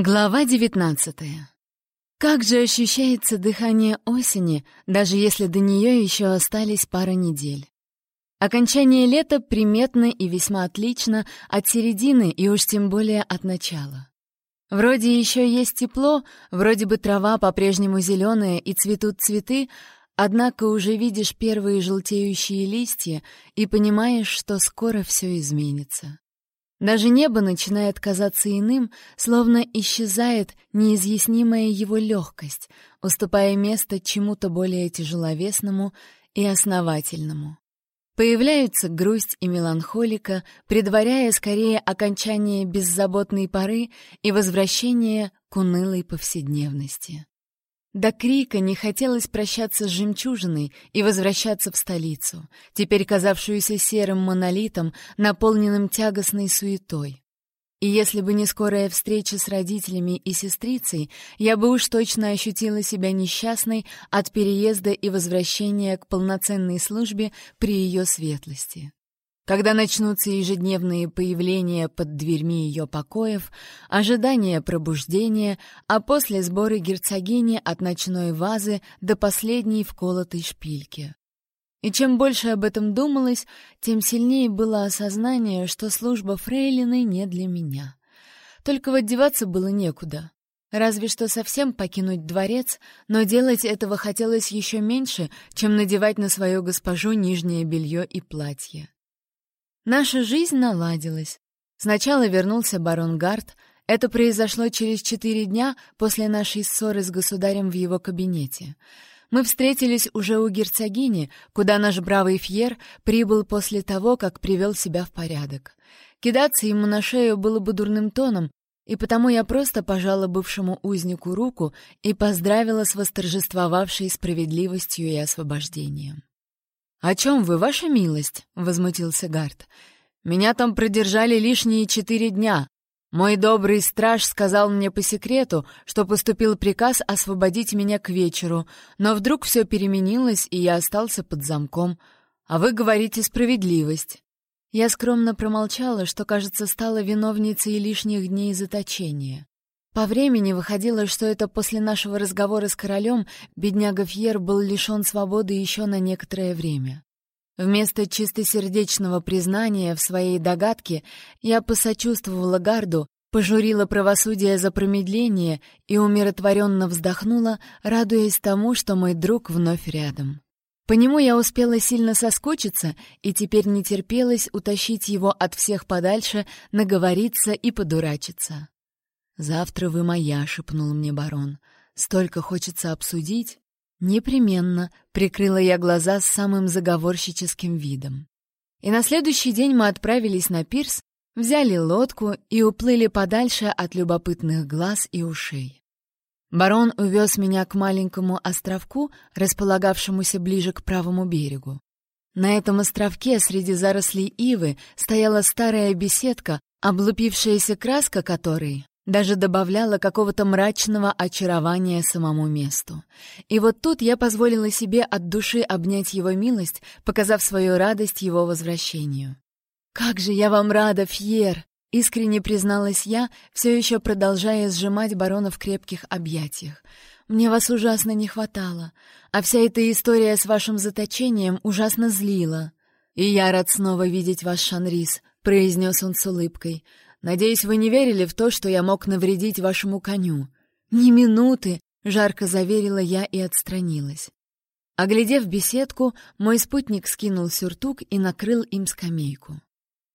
Глава девятнадцатая. Как же ощущается дыхание осени, даже если до нее еще остались пара недель. Окончание лета приметно и весьма отлично от середины и уж тем более от начала. Вроде еще есть тепло, вроде бы трава по-прежнему зеленая и цветут цветы, однако уже видишь первые желтеющие листья и понимаешь, что скоро все изменится. Даже небо начинает казаться иным, словно исчезает неизъяснимая его легкость, уступая место чему-то более тяжеловесному и основательному. Появляются грусть и меланхолика, предваряя скорее окончание беззаботной поры и возвращение к унылой повседневности. До крика не хотелось прощаться с жемчужиной и возвращаться в столицу, теперь казавшуюся серым монолитом, наполненным тягостной суетой. И если бы не скорая встреча с родителями и сестрицей, я бы уж точно ощутила себя несчастной от переезда и возвращения к полноценной службе при ее светлости. Когда начнутся ежедневные появления под дверьми ее покоев, ожидание пробуждения, а после сборы герцогини от ночной вазы до последней вколотой шпильки. И чем больше об этом думалось, тем сильнее было осознание, что служба фрейлины не для меня. Только вот деваться было некуда. Разве что совсем покинуть дворец, но делать этого хотелось еще меньше, чем надевать на свою госпожу нижнее белье и платье. Наша жизнь наладилась. Сначала вернулся барон Гарт. Это произошло через четыре дня после нашей ссоры с государем в его кабинете. Мы встретились уже у герцогини, куда наш бравый Фьер прибыл после того, как привел себя в порядок. Кидаться ему на шею было бы дурным тоном, и потому я просто пожала бывшему узнику руку и поздравила с восторжествовавшей справедливостью и освобождением. «О чем вы, ваша милость?» — возмутился Гард. «Меня там продержали лишние четыре дня. Мой добрый страж сказал мне по секрету, что поступил приказ освободить меня к вечеру, но вдруг все переменилось, и я остался под замком. А вы говорите справедливость». Я скромно промолчала, что, кажется, стала виновницей лишних дней заточения. По времени выходило, что это после нашего разговора с королем бедняга Фьер был лишен свободы еще на некоторое время. Вместо чистосердечного признания в своей догадке я посочувствовала Гарду, пожурила правосудие за промедление и умиротворенно вздохнула, радуясь тому, что мой друг вновь рядом. По нему я успела сильно соскучиться и теперь не терпелось утащить его от всех подальше, наговориться и подурачиться. «Завтра вы моя», — шепнул мне барон. «Столько хочется обсудить». «Непременно», — прикрыла я глаза с самым заговорщическим видом. И на следующий день мы отправились на пирс, взяли лодку и уплыли подальше от любопытных глаз и ушей. Барон увез меня к маленькому островку, располагавшемуся ближе к правому берегу. На этом островке среди зарослей ивы стояла старая беседка, облупившаяся краска которой даже добавляла какого-то мрачного очарования самому месту. И вот тут я позволила себе от души обнять его милость, показав свою радость его возвращению. «Как же я вам рада, Фьер!» — искренне призналась я, все еще продолжая сжимать барона в крепких объятиях. «Мне вас ужасно не хватало, а вся эта история с вашим заточением ужасно злила». «И я рад снова видеть вас, Шанрис», — произнес он с улыбкой. Надеюсь, вы не верили в то, что я мог навредить вашему коню. Ни минуты, жарко заверила я и отстранилась. Оглядев беседку, мой спутник скинул сюртук и накрыл им скамейку.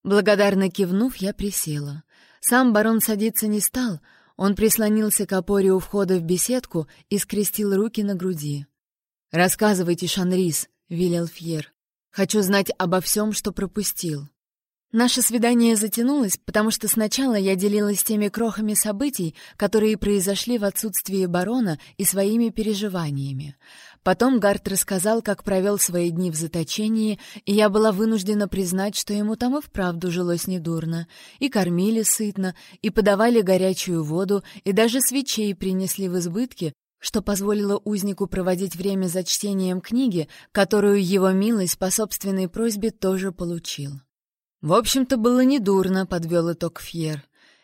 Благодарно кивнув, я присела. Сам барон садиться не стал, он прислонился к опоре у входа в беседку и скрестил руки на груди. «Рассказывайте, Шанрис», — велел Фьер. «Хочу знать обо всем, что пропустил». Наше свидание затянулось, потому что сначала я делилась теми крохами событий, которые произошли в отсутствии барона и своими переживаниями. Потом Гарт рассказал, как провел свои дни в заточении, и я была вынуждена признать, что ему там и вправду жилось недурно. И кормили сытно, и подавали горячую воду, и даже свечей принесли в избытке, что позволило узнику проводить время за чтением книги, которую его милость по собственной просьбе тоже получил. «В общем-то, было недурно», — подвел итог Фьер.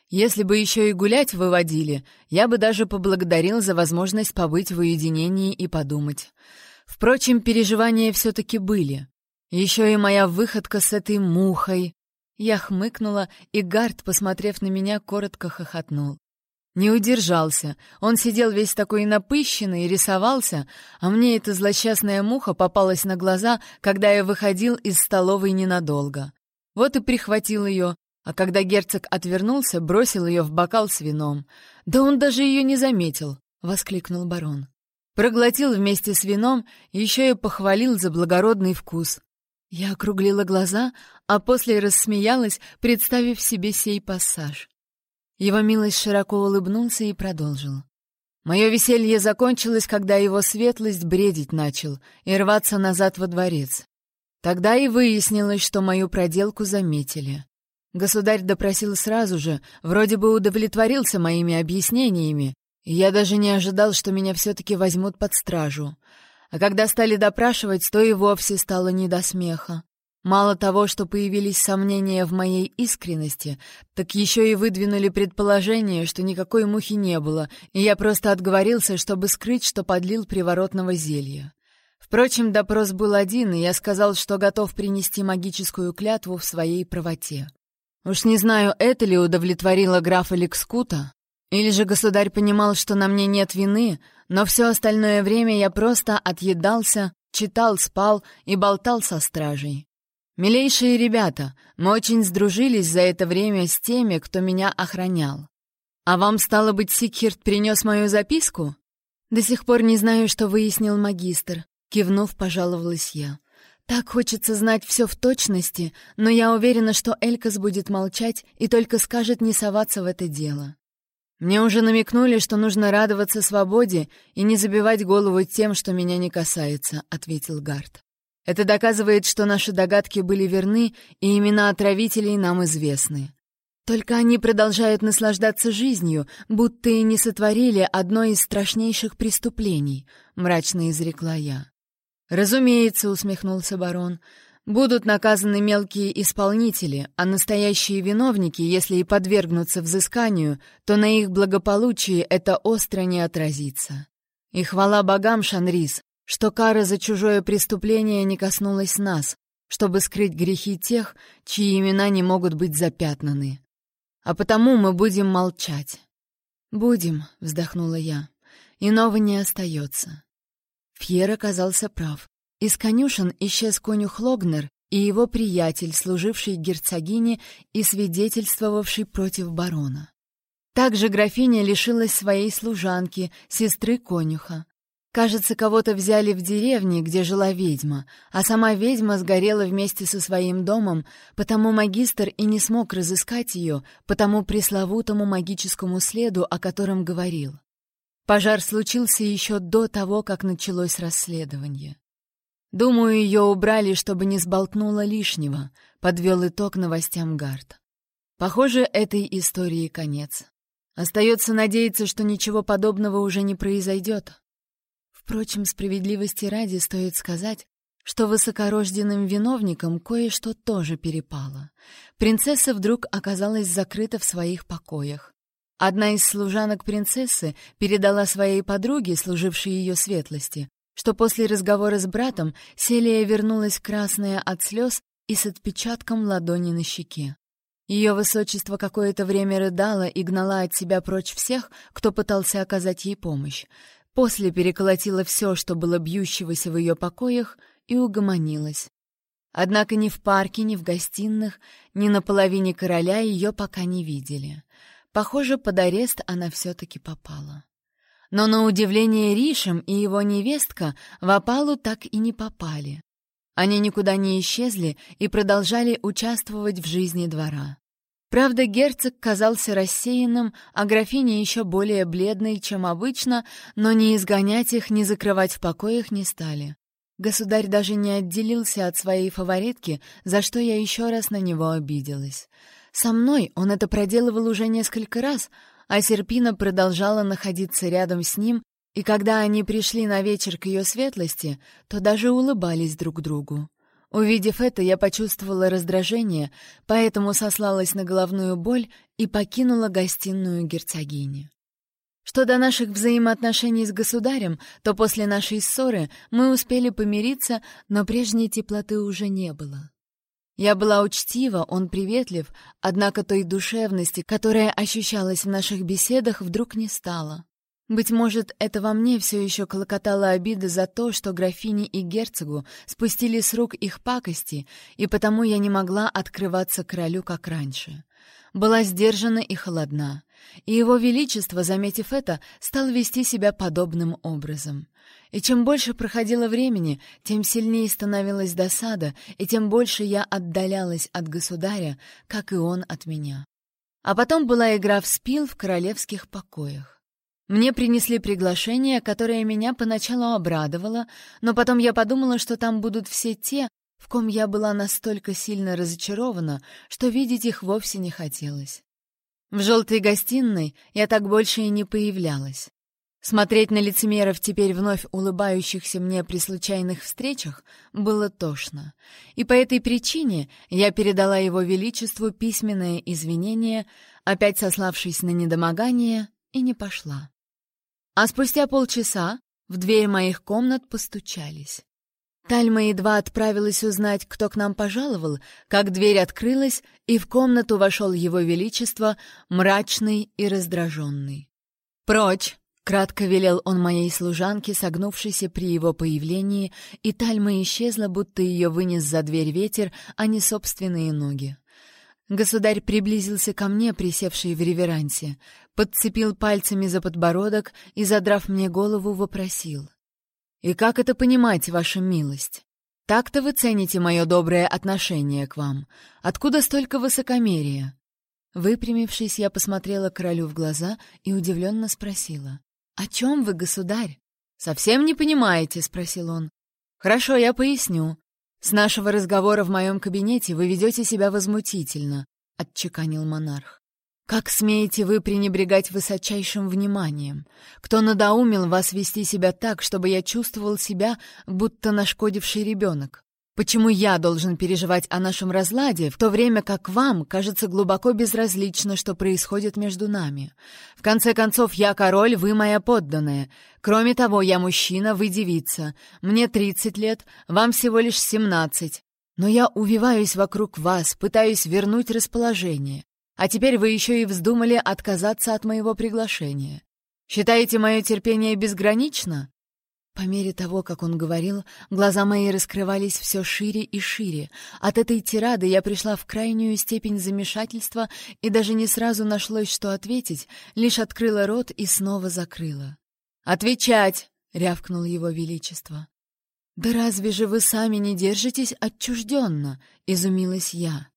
Если бы еще и гулять выводили, я бы даже поблагодарил за возможность побыть в уединении и подумать. Впрочем, переживания все-таки были. Еще и моя выходка с этой мухой. Я хмыкнула, и Гард, посмотрев на меня, коротко хохотнул. Не удержался. Он сидел весь такой напыщенный и рисовался, а мне эта злосчастная муха попалась на глаза, когда я выходил из столовой ненадолго. Вот и прихватил ее, а когда герцог отвернулся, бросил ее в бокал с вином. «Да он даже ее не заметил!» — воскликнул барон. Проглотил вместе с вином, еще и похвалил за благородный вкус. Я округлила глаза, а после рассмеялась, представив себе сей пассаж. Его милость широко улыбнулся и продолжил. Мое веселье закончилось, когда его светлость бредить начал и рваться назад во дворец. Тогда и выяснилось, что мою проделку заметили. Государь допросил сразу же, вроде бы удовлетворился моими объяснениями, и я даже не ожидал, что меня все-таки возьмут под стражу. А когда стали допрашивать, то и вовсе стало не до смеха. Мало того, что появились сомнения в моей искренности, так еще и выдвинули предположение, что никакой мухи не было, и я просто отговорился, чтобы скрыть, что подлил приворотного зелья. Впрочем, допрос был один, и я сказал, что готов принести магическую клятву в своей правоте. Уж не знаю, это ли удовлетворило графа Ликскута, или же государь понимал, что на мне нет вины, но все остальное время я просто отъедался, читал, спал и болтал со стражей. «Милейшие ребята, мы очень сдружились за это время с теми, кто меня охранял. А вам, стало быть, Сикхирт принес мою записку?» «До сих пор не знаю, что выяснил магистр», — кивнув, пожаловалась я. Так хочется знать все в точности, но я уверена, что Элькас будет молчать и только скажет не соваться в это дело. Мне уже намекнули, что нужно радоваться свободе и не забивать голову тем, что меня не касается, ответил Гард. Это доказывает, что наши догадки были верны, и имена отравителей нам известны. Только они продолжают наслаждаться жизнью, будто и не сотворили одно из страшнейших преступлений, мрачно изрекла я. «Разумеется», — усмехнулся барон, — «будут наказаны мелкие исполнители, а настоящие виновники, если и подвергнутся взысканию, то на их благополучии это остро не отразится. И хвала богам, Шанрис, что кара за чужое преступление не коснулась нас, чтобы скрыть грехи тех, чьи имена не могут быть запятнаны. А потому мы будем молчать». «Будем», — вздохнула я, — «иного не остается». Фьер оказался прав. Из конюшен исчез конюх Логнер и его приятель, служивший герцогине и свидетельствовавший против барона. Также графиня лишилась своей служанки, сестры конюха. Кажется, кого-то взяли в деревне, где жила ведьма, а сама ведьма сгорела вместе со своим домом, потому магистр и не смог разыскать ее по тому пресловутому магическому следу, о котором говорил. Пожар случился еще до того, как началось расследование. Думаю, ее убрали, чтобы не сболтнуло лишнего, подвел итог новостям Гард. Похоже, этой истории конец. Остается надеяться, что ничего подобного уже не произойдет. Впрочем, справедливости ради стоит сказать, что высокорожденным виновникам кое-что тоже перепало. Принцесса вдруг оказалась закрыта в своих покоях. Одна из служанок принцессы передала своей подруге, служившей ее светлости, что после разговора с братом Селия вернулась красная от слез и с отпечатком ладони на щеке. Ее высочество какое-то время рыдало и гнала от себя прочь всех, кто пытался оказать ей помощь. После переколотила все, что было бьющегося в ее покоях, и угомонилась. Однако ни в парке, ни в гостиных, ни на половине короля ее пока не видели. Похоже, под арест она все-таки попала. Но на удивление Ришем и его невестка в опалу так и не попали. Они никуда не исчезли и продолжали участвовать в жизни двора. Правда, герцог казался рассеянным, а графиня еще более бледной, чем обычно, но ни изгонять их, ни закрывать в покоях не стали. Государь даже не отделился от своей фаворитки, за что я еще раз на него обиделась. Со мной он это проделывал уже несколько раз, а Серпина продолжала находиться рядом с ним, и когда они пришли на вечер к ее светлости, то даже улыбались друг другу. Увидев это, я почувствовала раздражение, поэтому сослалась на головную боль и покинула гостиную герцогини. Что до наших взаимоотношений с государем, то после нашей ссоры мы успели помириться, но прежней теплоты уже не было. Я была учтива, он приветлив, однако той душевности, которая ощущалась в наших беседах, вдруг не стало. Быть может, это во мне все еще клокотала обида за то, что графине и герцогу спустили с рук их пакости, и потому я не могла открываться королю, как раньше. Была сдержана и холодна, и его величество, заметив это, стал вести себя подобным образом. И чем больше проходило времени, тем сильнее становилась досада, и тем больше я отдалялась от государя, как и он от меня. А потом была игра в спил в королевских покоях. Мне принесли приглашение, которое меня поначалу обрадовало, но потом я подумала, что там будут все те, в ком я была настолько сильно разочарована, что видеть их вовсе не хотелось. В желтой гостиной я так больше и не появлялась. Смотреть на лицемеров, теперь вновь улыбающихся мне при случайных встречах, было тошно. И по этой причине я передала его величеству письменное извинение, опять сославшись на недомогание, и не пошла. А спустя полчаса в дверь моих комнат постучались. Тальма едва отправилась узнать, кто к нам пожаловал, как дверь открылась, и в комнату вошел его величество, мрачный и раздраженный. «Прочь!» — кратко велел он моей служанке, согнувшейся при его появлении, и Тальма исчезла, будто ее вынес за дверь ветер, а не собственные ноги. Государь приблизился ко мне, присевший в реверансе, подцепил пальцами за подбородок и, задрав мне голову, вопросил. «И как это понимать, ваша милость? Так-то вы цените мое доброе отношение к вам. Откуда столько высокомерия?» Выпрямившись, я посмотрела королю в глаза и удивленно спросила. «О чем вы, государь?» «Совсем не понимаете?» — спросил он. «Хорошо, я поясню. «С нашего разговора в моем кабинете вы ведете себя возмутительно», — отчеканил монарх. «Как смеете вы пренебрегать высочайшим вниманием? Кто надоумил вас вести себя так, чтобы я чувствовал себя, будто нашкодивший ребенок? Почему я должен переживать о нашем разладе, в то время как вам кажется глубоко безразлично, что происходит между нами? В конце концов, я король, вы моя подданная. Кроме того, я мужчина, вы девица. Мне 30 лет, вам всего лишь 17. Но я увиваюсь вокруг вас, пытаюсь вернуть расположение. А теперь вы еще и вздумали отказаться от моего приглашения. Считаете мое терпение безгранично? По мере того, как он говорил, глаза мои раскрывались все шире и шире. От этой тирады я пришла в крайнюю степень замешательства и даже не сразу нашлось, что ответить, лишь открыла рот и снова закрыла. «Отвечать!» — рявкнул его величество. «Да разве же вы сами не держитесь отчужденно?» — изумилась я.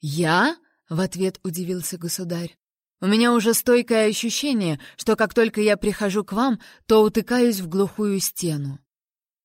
«Я?» — в ответ удивился государь. У меня уже стойкое ощущение, что как только я прихожу к вам, то утыкаюсь в глухую стену.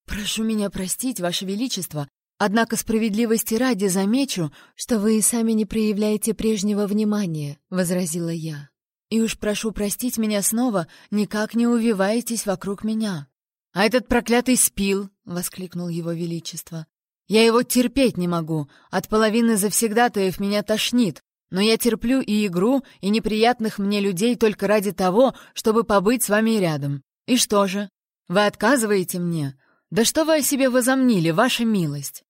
Прошу меня простить, Ваше Величество, однако справедливости ради замечу, что вы и сами не проявляете прежнего внимания, — возразила я. И уж прошу простить меня снова, никак не увиваетесь вокруг меня. — А этот проклятый спил! — воскликнул его величество. — Я его терпеть не могу, от половины завсегдатаев меня тошнит, но я терплю и игру, и неприятных мне людей только ради того, чтобы побыть с вами рядом. И что же? Вы отказываете мне? Да что вы о себе возомнили, ваша милость?»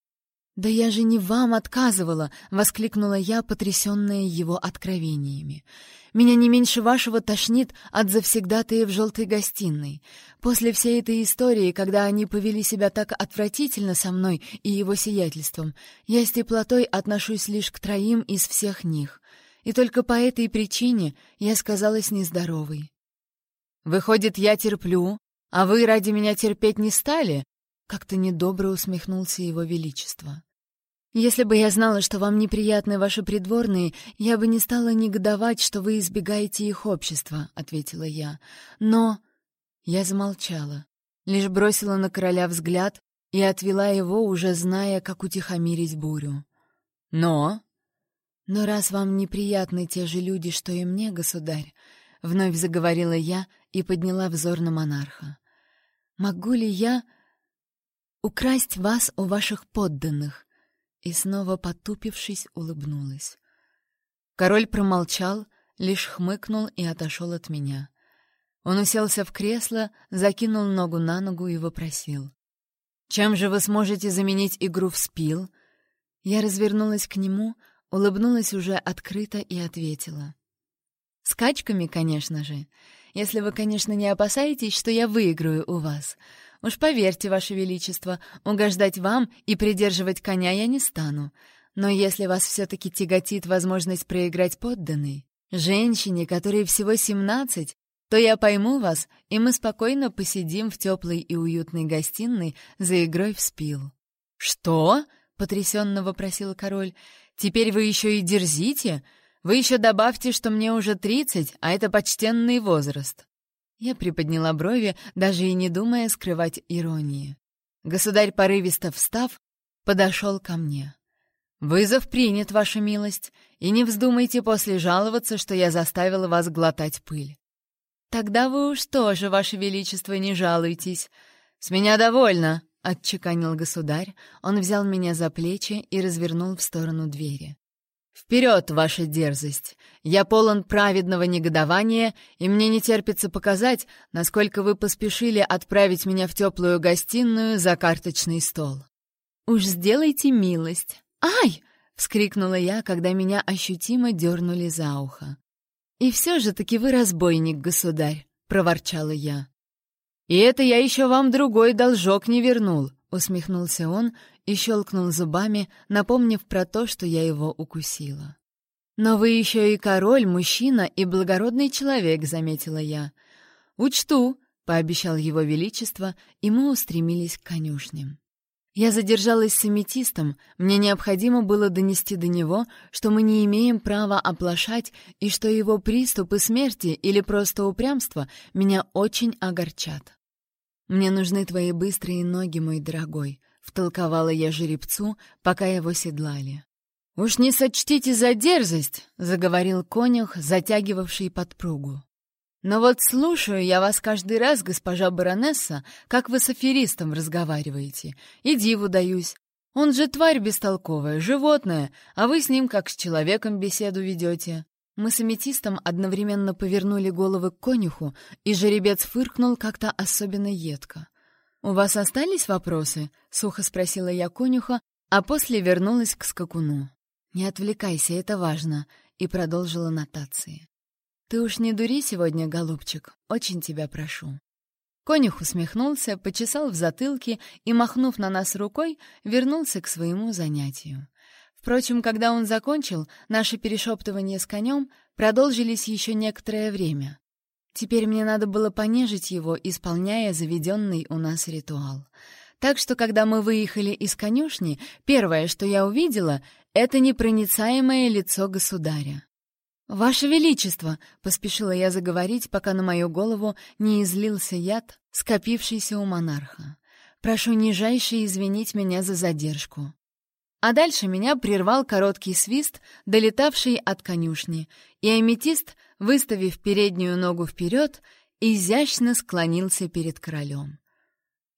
«Да я же не вам отказывала!» — воскликнула я, потрясенная его откровениями. «Меня не меньше вашего тошнит от завсегдатая в желтой гостиной. После всей этой истории, когда они повели себя так отвратительно со мной и его сиятельством, я с теплотой отношусь лишь к троим из всех них. И только по этой причине я сказалась нездоровой». «Выходит, я терплю, а вы ради меня терпеть не стали?» Как-то недобро усмехнулся его величество. «Если бы я знала, что вам неприятны ваши придворные, я бы не стала негодовать, что вы избегаете их общества», — ответила я. «Но...» Я замолчала, лишь бросила на короля взгляд и отвела его, уже зная, как утихомирить бурю. «Но...» «Но раз вам неприятны те же люди, что и мне, государь», — вновь заговорила я и подняла взор на монарха. «Могу ли я...» украсть вас у ваших подданных. И снова, потупившись, улыбнулась. Король промолчал, лишь хмыкнул и отошел от меня. Он уселся в кресло, закинул ногу на ногу и вопросил. «Чем же вы сможете заменить игру в спил?» Я развернулась к нему, улыбнулась уже открыто и ответила. «Скачками, конечно же. Если вы, конечно, не опасаетесь, что я выиграю у вас. Уж поверьте, Ваше Величество, угождать вам и придерживать коня я не стану. Но если вас все-таки тяготит возможность проиграть подданный, женщине, которой всего семнадцать, то я пойму вас, и мы спокойно посидим в теплой и уютной гостиной за игрой в спил». «Что?» — потрясенно вопросил король. «Теперь вы еще и дерзите? Вы еще добавьте, что мне уже тридцать, а это почтенный возраст». Я приподняла брови, даже и не думая скрывать иронии. Государь, порывисто встав, подошел ко мне. «Вызов принят, ваша милость, и не вздумайте после жаловаться, что я заставила вас глотать пыль». «Тогда вы уж тоже, ваше величество, не жалуйтесь. С меня довольно», — отчеканил государь. Он взял меня за плечи и развернул в сторону двери. «Вперед, ваша дерзость! Я полон праведного негодования, и мне не терпится показать, насколько вы поспешили отправить меня в теплую гостиную за карточный стол». «Уж сделайте милость!» «Ай!» — вскрикнула я, когда меня ощутимо дернули за ухо. «И все же таки вы разбойник, государь!» — проворчала я. «И это я еще вам другой должок не вернул», — усмехнулся он и щелкнул зубами, напомнив про то, что я его укусила. «Но вы еще и король, мужчина и благородный человек», — заметила я. «Учту», — пообещал его величество, и мы устремились к конюшням. Я задержалась с аметистом, мне необходимо было донести до него, что мы не имеем права оплошать и что его приступы смерти или просто упрямство меня очень огорчат. «Мне нужны твои быстрые ноги, мой дорогой», — втолковала я жеребцу, пока его седлали. «Уж не сочтите за дерзость», — заговорил конюх, затягивавший подпругу. «Но вот слушаю я вас каждый раз, госпожа баронесса, как вы с аферистом разговариваете, и диву даюсь. Он же тварь бестолковая, животное, а вы с ним как с человеком беседу ведете. Мы с аметистом одновременно повернули головы к конюху, и жеребец фыркнул как-то особенно едко. «У вас остались вопросы?» — сухо спросила я конюха, а после вернулась к скакуну. «Не отвлекайся, это важно», — и продолжила нотации. «Ты уж не дури сегодня, голубчик, очень тебя прошу». Конюх усмехнулся, почесал в затылке и, махнув на нас рукой, вернулся к своему занятию. Впрочем, когда он закончил, наши перешептывания с конем продолжились еще некоторое время. Теперь мне надо было понежить его, исполняя заведенный у нас ритуал. Так что, когда мы выехали из конюшни, первое, что я увидела, — это непроницаемое лицо государя. «Ваше Величество!» — поспешила я заговорить, пока на мою голову не излился яд, скопившийся у монарха. «Прошу нижайше извинить меня за задержку». А дальше меня прервал короткий свист, долетавший от конюшни, и аметист, выставив переднюю ногу вперед, изящно склонился перед королем.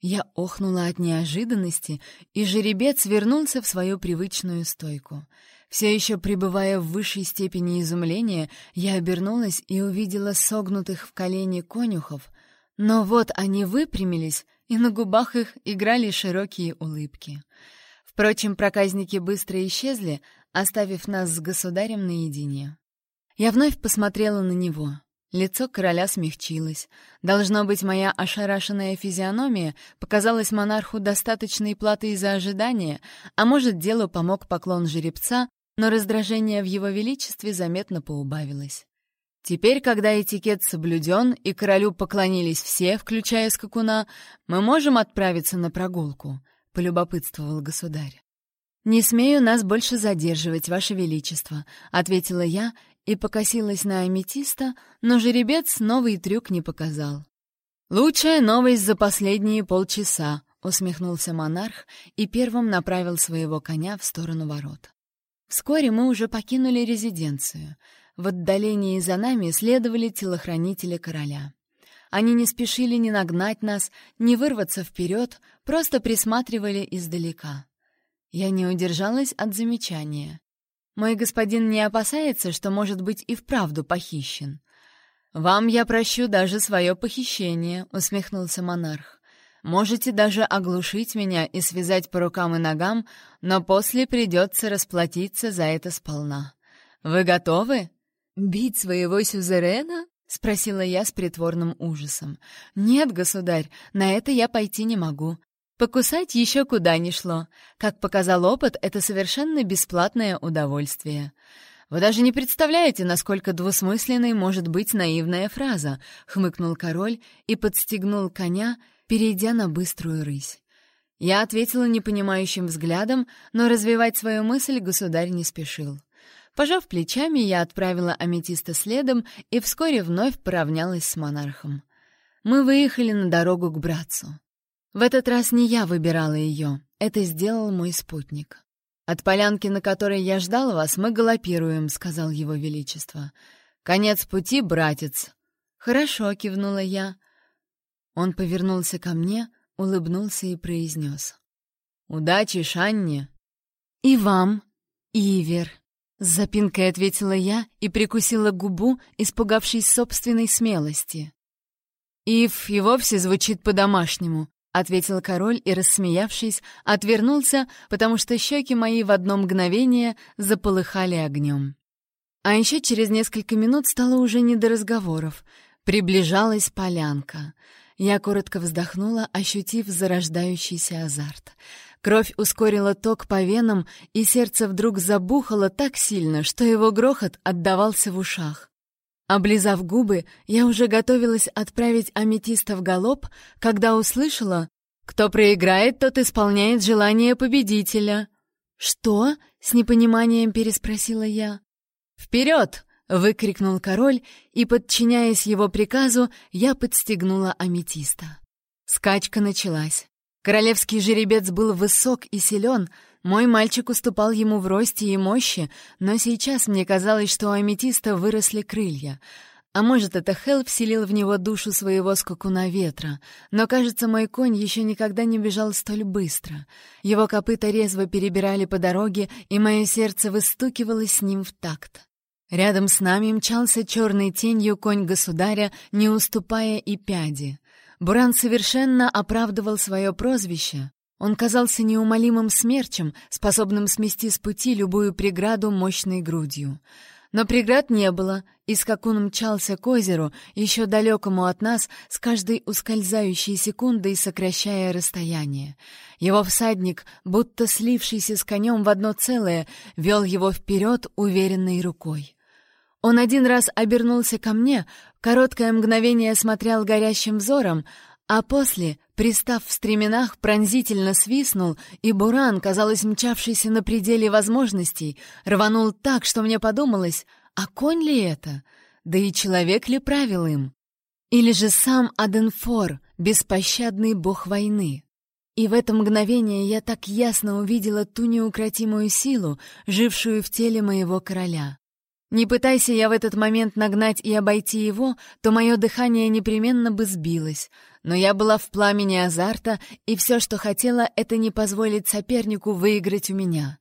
Я охнула от неожиданности, и жеребец вернулся в свою привычную стойку. Все еще пребывая в высшей степени изумления, я обернулась и увидела согнутых в колени конюхов, но вот они выпрямились, и на губах их играли широкие улыбки — Впрочем, проказники быстро исчезли, оставив нас с государем наедине. Я вновь посмотрела на него. Лицо короля смягчилось. Должно быть, моя ошарашенная физиономия показалась монарху достаточной платой за ожидание, а может, делу помог поклон жеребца, но раздражение в его величестве заметно поубавилось. Теперь, когда этикет соблюден и королю поклонились все, включая скакуна, мы можем отправиться на прогулку. — полюбопытствовал государь. «Не смею нас больше задерживать, Ваше Величество», — ответила я и покосилась на аметиста, но жеребец новый трюк не показал. «Лучшая новость за последние полчаса», — усмехнулся монарх и первым направил своего коня в сторону ворот. Вскоре мы уже покинули резиденцию. В отдалении за нами следовали телохранители короля. Они не спешили ни нагнать нас, ни вырваться вперед, просто присматривали издалека. Я не удержалась от замечания. Мой господин не опасается, что может быть и вправду похищен. «Вам я прощу даже свое похищение», — усмехнулся монарх. «Можете даже оглушить меня и связать по рукам и ногам, но после придется расплатиться за это сполна. Вы готовы?» «Бить своего сюзерена?» — спросила я с притворным ужасом. «Нет, государь, на это я пойти не могу. Покусать еще куда ни шло. Как показал опыт, это совершенно бесплатное удовольствие. Вы даже не представляете, насколько двусмысленной может быть наивная фраза, хмыкнул король и подстегнул коня, перейдя на быструю рысь. Я ответила непонимающим взглядом, но развивать свою мысль государь не спешил. Пожав плечами, я отправила аметиста следом и вскоре вновь поравнялась с монархом. Мы выехали на дорогу к братцу. В этот раз не я выбирала ее, это сделал мой спутник. «От полянки, на которой я ждал вас, мы галопируем», — сказал его величество. «Конец пути, братец». «Хорошо», — кивнула я. Он повернулся ко мне, улыбнулся и произнес. «Удачи, Шанни!» «И вам, Ивер!» С запинкой ответила я и прикусила губу, испугавшись собственной смелости. «Ив и вовсе звучит по-домашнему», — ответил король и, рассмеявшись, отвернулся, потому что щеки мои в одно мгновение заполыхали огнем. А еще через несколько минут стало уже не до разговоров. Приближалась полянка. Я коротко вздохнула, ощутив зарождающийся азарт. Кровь ускорила ток по венам, и сердце вдруг забухало так сильно, что его грохот отдавался в ушах. Облизав губы, я уже готовилась отправить аметиста в галоп, когда услышала «Кто проиграет, тот исполняет желание победителя». «Что?» — с непониманием переспросила я. «Вперед!» — выкрикнул король, и, подчиняясь его приказу, я подстегнула аметиста. Скачка началась. Королевский жеребец был высок и силен, мой мальчик уступал ему в росте и мощи, но сейчас мне казалось, что у аметиста выросли крылья. А может, это Хелл вселил в него душу своего скакуна ветра, но, кажется, мой конь еще никогда не бежал столь быстро. Его копыта резво перебирали по дороге, и мое сердце выстукивало с ним в такт. Рядом с нами мчался черной тенью конь государя, не уступая и пяди. Буран совершенно оправдывал свое прозвище. Он казался неумолимым смерчем, способным смести с пути любую преграду мощной грудью. Но преград не было, и скакун мчался к озеру, еще далекому от нас, с каждой ускользающей секундой сокращая расстояние. Его всадник, будто слившийся с конем в одно целое, вел его вперед уверенной рукой. Он один раз обернулся ко мне, короткое мгновение смотрел горящим взором, а после, пристав в стременах, пронзительно свистнул, и Буран, казалось, мчавшийся на пределе возможностей, рванул так, что мне подумалось, а конь ли это? Да и человек ли правил им? Или же сам Аденфор, беспощадный бог войны? И в это мгновение я так ясно увидела ту неукротимую силу, жившую в теле моего короля. Не пытайся я в этот момент нагнать и обойти его, то мое дыхание непременно бы сбилось. Но я была в пламени азарта, и все, что хотела, это не позволить сопернику выиграть у меня.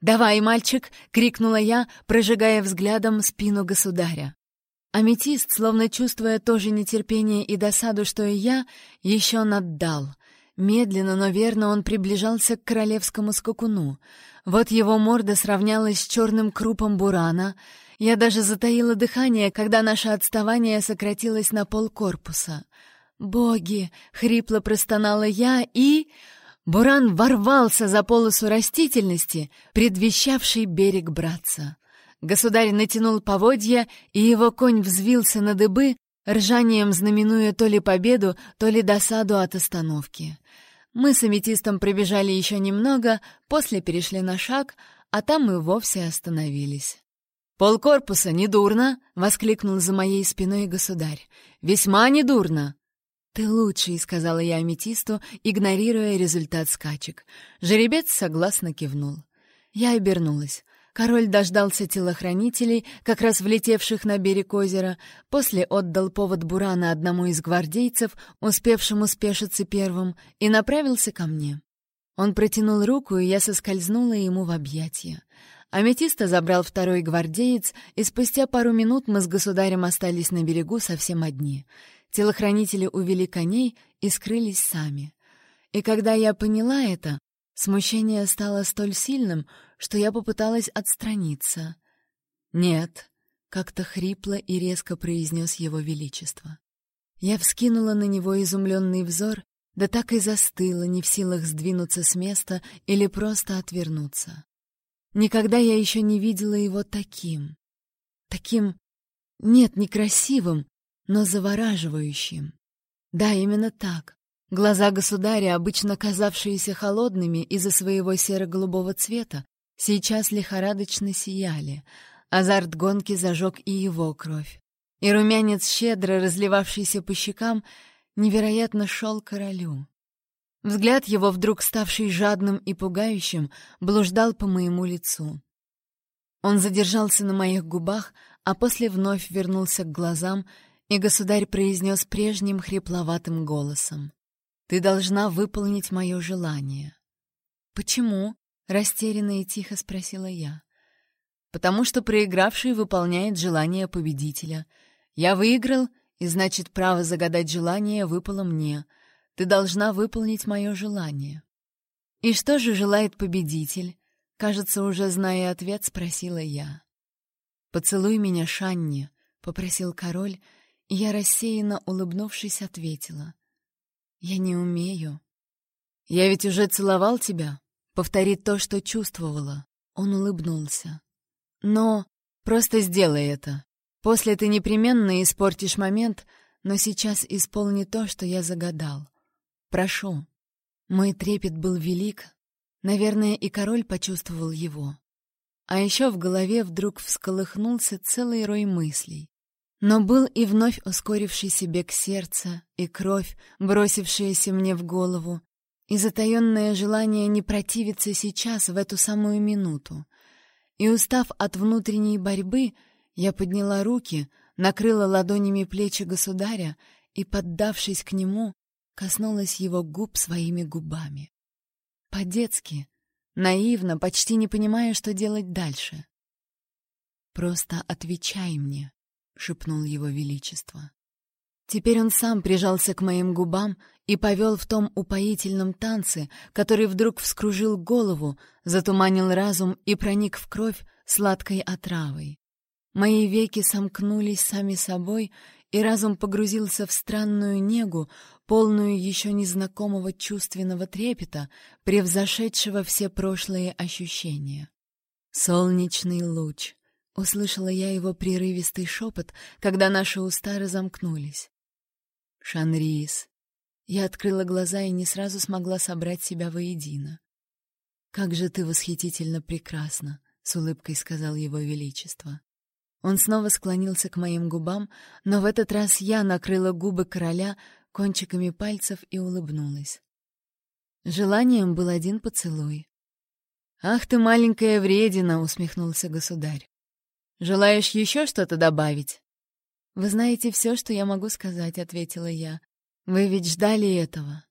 «Давай, мальчик!» — крикнула я, прожигая взглядом спину государя. Аметист, словно чувствуя то же нетерпение и досаду, что и я, еще наддал. Медленно, но верно он приближался к королевскому скакуну. Вот его морда сравнялась с черным крупом бурана — я даже затаила дыхание, когда наше отставание сократилось на пол корпуса. «Боги!» — хрипло простонала я, и... Буран ворвался за полосу растительности, предвещавший берег братца. Государь натянул поводья, и его конь взвился на дыбы, ржанием знаменуя то ли победу, то ли досаду от остановки. Мы с аметистом пробежали еще немного, после перешли на шаг, а там мы вовсе остановились. «Полкорпуса, недурно!» — воскликнул за моей спиной государь. «Весьма недурно!» «Ты лучший», — сказала я аметисту, игнорируя результат скачек. Жеребец согласно кивнул. Я обернулась. Король дождался телохранителей, как раз влетевших на берег озера, после отдал повод Бурана одному из гвардейцев, успевшему спешиться первым, и направился ко мне. Он протянул руку, и я соскользнула ему в объятия. Аметиста забрал второй гвардеец, и спустя пару минут мы с государем остались на берегу совсем одни. Телохранители увели коней и скрылись сами. И когда я поняла это, смущение стало столь сильным, что я попыталась отстраниться. «Нет», — как-то хрипло и резко произнес его величество. Я вскинула на него изумленный взор, да так и застыла, не в силах сдвинуться с места или просто отвернуться. Никогда я еще не видела его таким. Таким, нет, не красивым, но завораживающим. Да, именно так. Глаза государя, обычно казавшиеся холодными из-за своего серо-голубого цвета, сейчас лихорадочно сияли. Азарт гонки зажег и его кровь. И румянец, щедро разливавшийся по щекам, невероятно шел королю. Взгляд его, вдруг ставший жадным и пугающим, блуждал по моему лицу. Он задержался на моих губах, а после вновь вернулся к глазам, и государь произнес прежним хрипловатым голосом. «Ты должна выполнить мое желание». «Почему?» — растерянно и тихо спросила я. «Потому что проигравший выполняет желание победителя. Я выиграл, и значит, право загадать желание выпало мне — ты должна выполнить мое желание». «И что же желает победитель?» Кажется, уже зная ответ, спросила я. «Поцелуй меня, Шанни», — попросил король, я, рассеянно улыбнувшись, ответила. «Я не умею». «Я ведь уже целовал тебя. Повтори то, что чувствовала». Он улыбнулся. «Но просто сделай это. После ты непременно испортишь момент, но сейчас исполни то, что я загадал. Прошу». Мой трепет был велик. Наверное, и король почувствовал его. А еще в голове вдруг всколыхнулся целый рой мыслей. Но был и вновь ускорившийся бег сердца, и кровь, бросившаяся мне в голову, и затаенное желание не противиться сейчас, в эту самую минуту. И устав от внутренней борьбы, я подняла руки, накрыла ладонями плечи государя и, поддавшись к нему, коснулась его губ своими губами. По-детски, наивно, почти не понимая, что делать дальше. «Просто отвечай мне», — шепнул его величество. Теперь он сам прижался к моим губам и повел в том упоительном танце, который вдруг вскружил голову, затуманил разум и проник в кровь сладкой отравой. Мои веки сомкнулись сами собой, и разум погрузился в странную негу, полную еще незнакомого чувственного трепета, превзошедшего все прошлые ощущения. «Солнечный луч!» — услышала я его прерывистый шепот, когда наши уста разомкнулись. «Шанрис!» Я открыла глаза и не сразу смогла собрать себя воедино. «Как же ты восхитительно прекрасна!» — с улыбкой сказал его величество. Он снова склонился к моим губам, но в этот раз я накрыла губы короля кончиками пальцев и улыбнулась. Желанием был один поцелуй. «Ах ты, маленькая вредина!» — усмехнулся государь. «Желаешь еще что-то добавить?» «Вы знаете все, что я могу сказать», — ответила я. «Вы ведь ждали этого».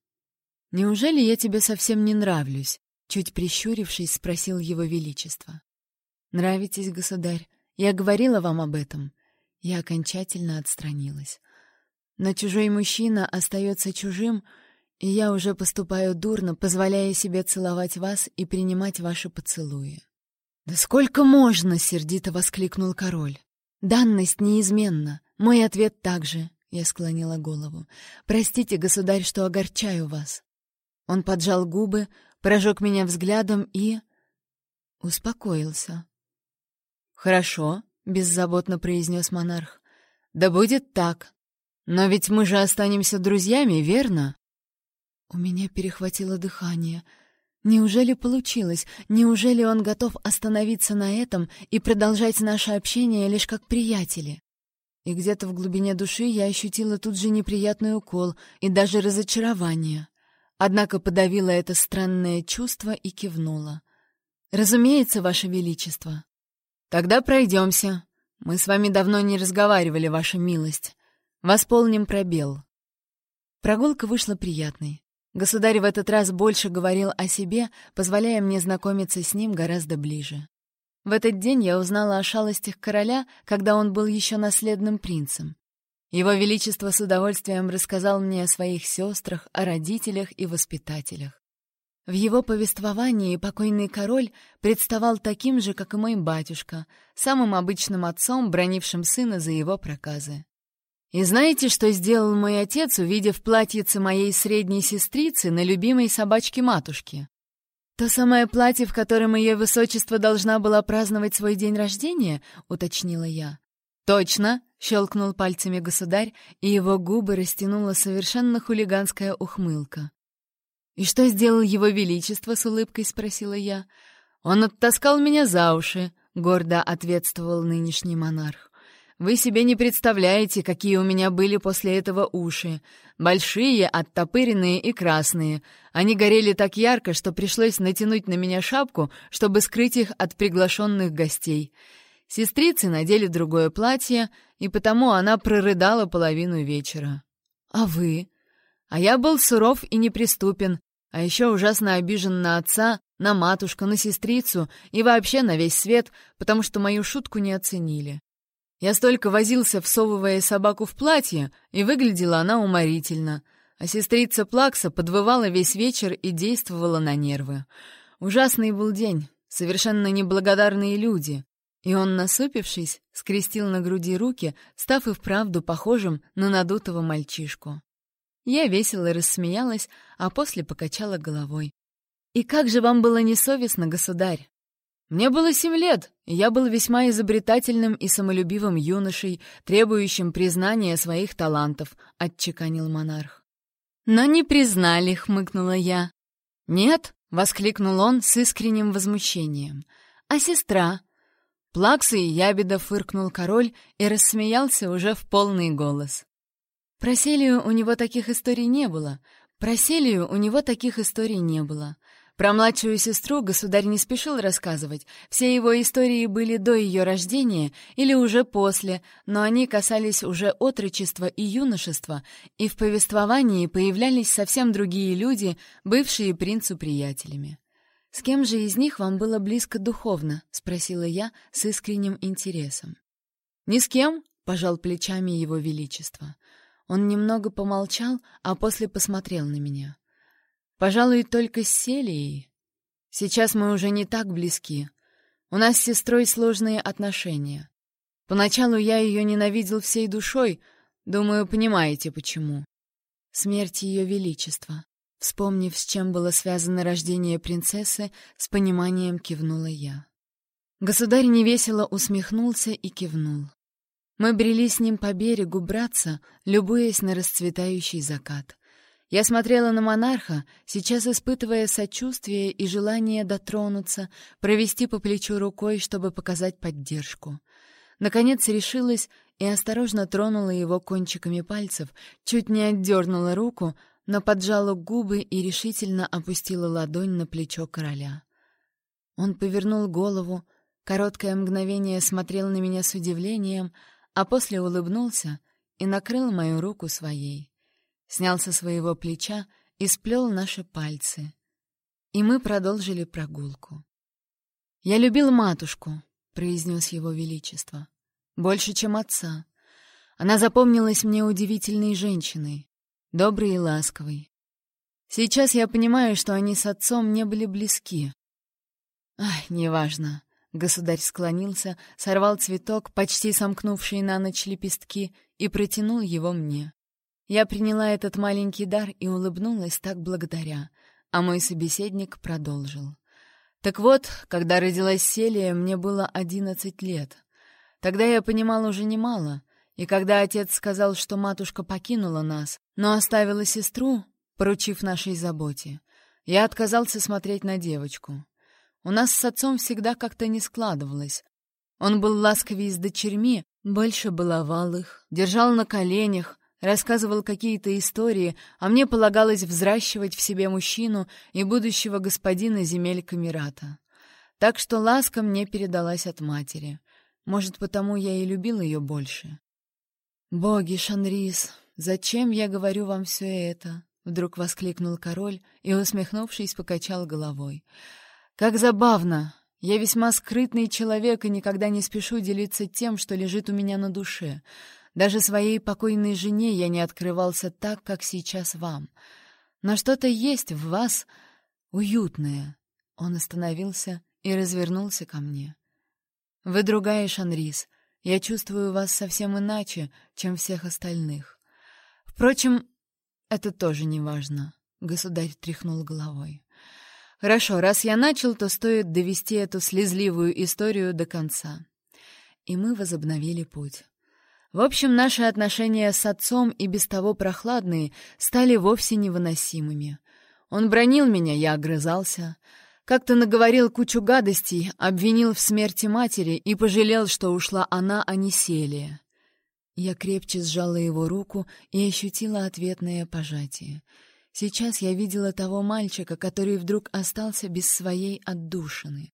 «Неужели я тебе совсем не нравлюсь?» — чуть прищурившись, спросил его величество. «Нравитесь, государь. Я говорила вам об этом. Я окончательно отстранилась. Но чужой мужчина остается чужим, и я уже поступаю дурно, позволяя себе целовать вас и принимать ваши поцелуи. «Да сколько можно?» — сердито воскликнул король. «Данность неизменна. Мой ответ также», — я склонила голову. «Простите, государь, что огорчаю вас». Он поджал губы, прожег меня взглядом и... успокоился. «Хорошо», — беззаботно произнес монарх. «Да будет так. Но ведь мы же останемся друзьями, верно?» У меня перехватило дыхание. Неужели получилось? Неужели он готов остановиться на этом и продолжать наше общение лишь как приятели? И где-то в глубине души я ощутила тут же неприятный укол и даже разочарование. Однако подавила это странное чувство и кивнула. «Разумеется, Ваше Величество». «Тогда пройдемся. Мы с вами давно не разговаривали, ваша милость. Восполним пробел». Прогулка вышла приятной. Государь в этот раз больше говорил о себе, позволяя мне знакомиться с ним гораздо ближе. В этот день я узнала о шалостях короля, когда он был еще наследным принцем. Его Величество с удовольствием рассказал мне о своих сестрах, о родителях и воспитателях. В его повествовании покойный король представал таким же, как и мой батюшка, самым обычным отцом, бронившим сына за его проказы. И знаете, что сделал мой отец, увидев платьице моей средней сестрицы на любимой собачке матушки? То самое платье, в котором ее высочество должна была праздновать свой день рождения, уточнила я. Точно, щелкнул пальцами государь, и его губы растянула совершенно хулиганская ухмылка. «И что сделал его величество?» — с улыбкой спросила я. «Он оттаскал меня за уши», — гордо ответствовал нынешний монарх. Вы себе не представляете, какие у меня были после этого уши. Большие, оттопыренные и красные. Они горели так ярко, что пришлось натянуть на меня шапку, чтобы скрыть их от приглашенных гостей. Сестрицы надели другое платье, и потому она прорыдала половину вечера. А вы? А я был суров и неприступен, а еще ужасно обижен на отца, на матушку, на сестрицу и вообще на весь свет, потому что мою шутку не оценили. Я столько возился, всовывая собаку в платье, и выглядела она уморительно. А сестрица Плакса подвывала весь вечер и действовала на нервы. Ужасный был день, совершенно неблагодарные люди. И он, насупившись, скрестил на груди руки, став и вправду похожим на надутого мальчишку. Я весело рассмеялась, а после покачала головой. «И как же вам было несовестно, государь? Мне было семь лет, и я был весьма изобретательным и самолюбивым юношей, требующим признания своих талантов, — отчеканил монарх. «Но не признали», — хмыкнула я. «Нет», — воскликнул он с искренним возмущением. «А сестра?» Плакса и ябеда фыркнул король и рассмеялся уже в полный голос. Про Селию у него таких историй не было. Про Селию у него таких историй не было. Про младшую сестру государь не спешил рассказывать. Все его истории были до ее рождения или уже после, но они касались уже отрочества и юношества, и в повествовании появлялись совсем другие люди, бывшие принцу приятелями. «С кем же из них вам было близко духовно?» — спросила я с искренним интересом. «Ни с кем», — пожал плечами его величество. Он немного помолчал, а после посмотрел на меня. Пожалуй, только с Селией. Сейчас мы уже не так близки. У нас с сестрой сложные отношения. Поначалу я ее ненавидел всей душой, думаю, понимаете, почему. Смерть ее величества. Вспомнив, с чем было связано рождение принцессы, с пониманием кивнула я. Государь невесело усмехнулся и кивнул. Мы брели с ним по берегу браться, любуясь на расцветающий закат. Я смотрела на монарха, сейчас испытывая сочувствие и желание дотронуться, провести по плечу рукой, чтобы показать поддержку. Наконец решилась и осторожно тронула его кончиками пальцев, чуть не отдернула руку, но поджала губы и решительно опустила ладонь на плечо короля. Он повернул голову, короткое мгновение смотрел на меня с удивлением, а после улыбнулся и накрыл мою руку своей снял со своего плеча и сплел наши пальцы. И мы продолжили прогулку. «Я любил матушку», — произнес его величество, — «больше, чем отца. Она запомнилась мне удивительной женщиной, доброй и ласковой. Сейчас я понимаю, что они с отцом не были близки. Ай, неважно. Государь склонился, сорвал цветок, почти сомкнувший на ночь лепестки, и протянул его мне. Я приняла этот маленький дар и улыбнулась так благодаря, а мой собеседник продолжил. Так вот, когда родилась Селия, мне было одиннадцать лет. Тогда я понимала уже немало, и когда отец сказал, что матушка покинула нас, но оставила сестру, поручив нашей заботе, я отказался смотреть на девочку. У нас с отцом всегда как-то не складывалось. Он был ласковее с дочерьми, больше баловал их, держал на коленях, рассказывал какие-то истории, а мне полагалось взращивать в себе мужчину и будущего господина земель Камерата. Так что ласка мне передалась от матери. Может, потому я и любил ее больше. «Боги, Шанрис, зачем я говорю вам все это?» — вдруг воскликнул король и, усмехнувшись, покачал головой. «Как забавно! Я весьма скрытный человек и никогда не спешу делиться тем, что лежит у меня на душе. Даже своей покойной жене я не открывался так, как сейчас вам. Но что-то есть в вас уютное». Он остановился и развернулся ко мне. «Вы другая, Шанрис. Я чувствую вас совсем иначе, чем всех остальных. Впрочем, это тоже не важно», — государь тряхнул головой. «Хорошо, раз я начал, то стоит довести эту слезливую историю до конца». И мы возобновили путь. В общем, наши отношения с отцом и без того прохладные стали вовсе невыносимыми. Он бронил меня, я огрызался. Как-то наговорил кучу гадостей, обвинил в смерти матери и пожалел, что ушла она, а не Селия. Я крепче сжала его руку и ощутила ответное пожатие. Сейчас я видела того мальчика, который вдруг остался без своей отдушины.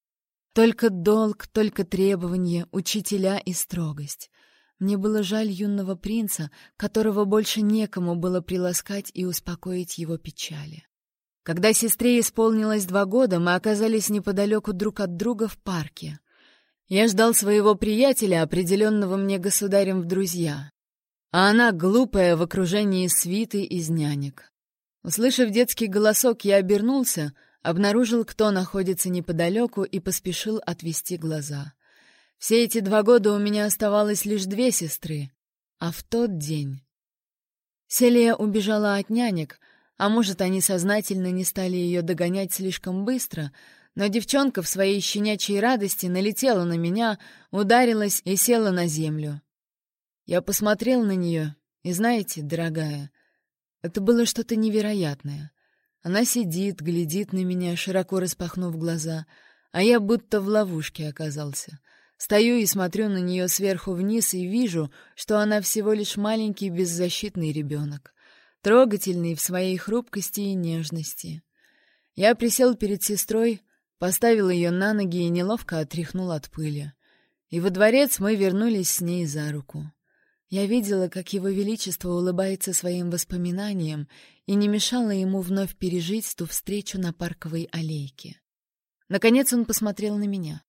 Только долг, только требования, учителя и строгость. Мне было жаль юного принца, которого больше некому было приласкать и успокоить его печали. Когда сестре исполнилось два года, мы оказались неподалеку друг от друга в парке. Я ждал своего приятеля, определенного мне государем в друзья, а она глупая в окружении свиты из нянек. Услышав детский голосок, я обернулся, обнаружил, кто находится неподалеку, и поспешил отвести глаза. Все эти два года у меня оставалось лишь две сестры, а в тот день... Селия убежала от нянек, а может, они сознательно не стали ее догонять слишком быстро, но девчонка в своей щенячьей радости налетела на меня, ударилась и села на землю. Я посмотрел на нее, и знаете, дорогая, это было что-то невероятное. Она сидит, глядит на меня, широко распахнув глаза, а я будто в ловушке оказался. Стою и смотрю на нее сверху вниз и вижу, что она всего лишь маленький беззащитный ребенок трогательный в своей хрупкости и нежности. Я присел перед сестрой, поставил ее на ноги и неловко отряхнул от пыли. И во дворец мы вернулись с ней за руку. Я видела, как его величество улыбается своим воспоминаниям и не мешало ему вновь пережить ту встречу на парковой аллейке. Наконец он посмотрел на меня.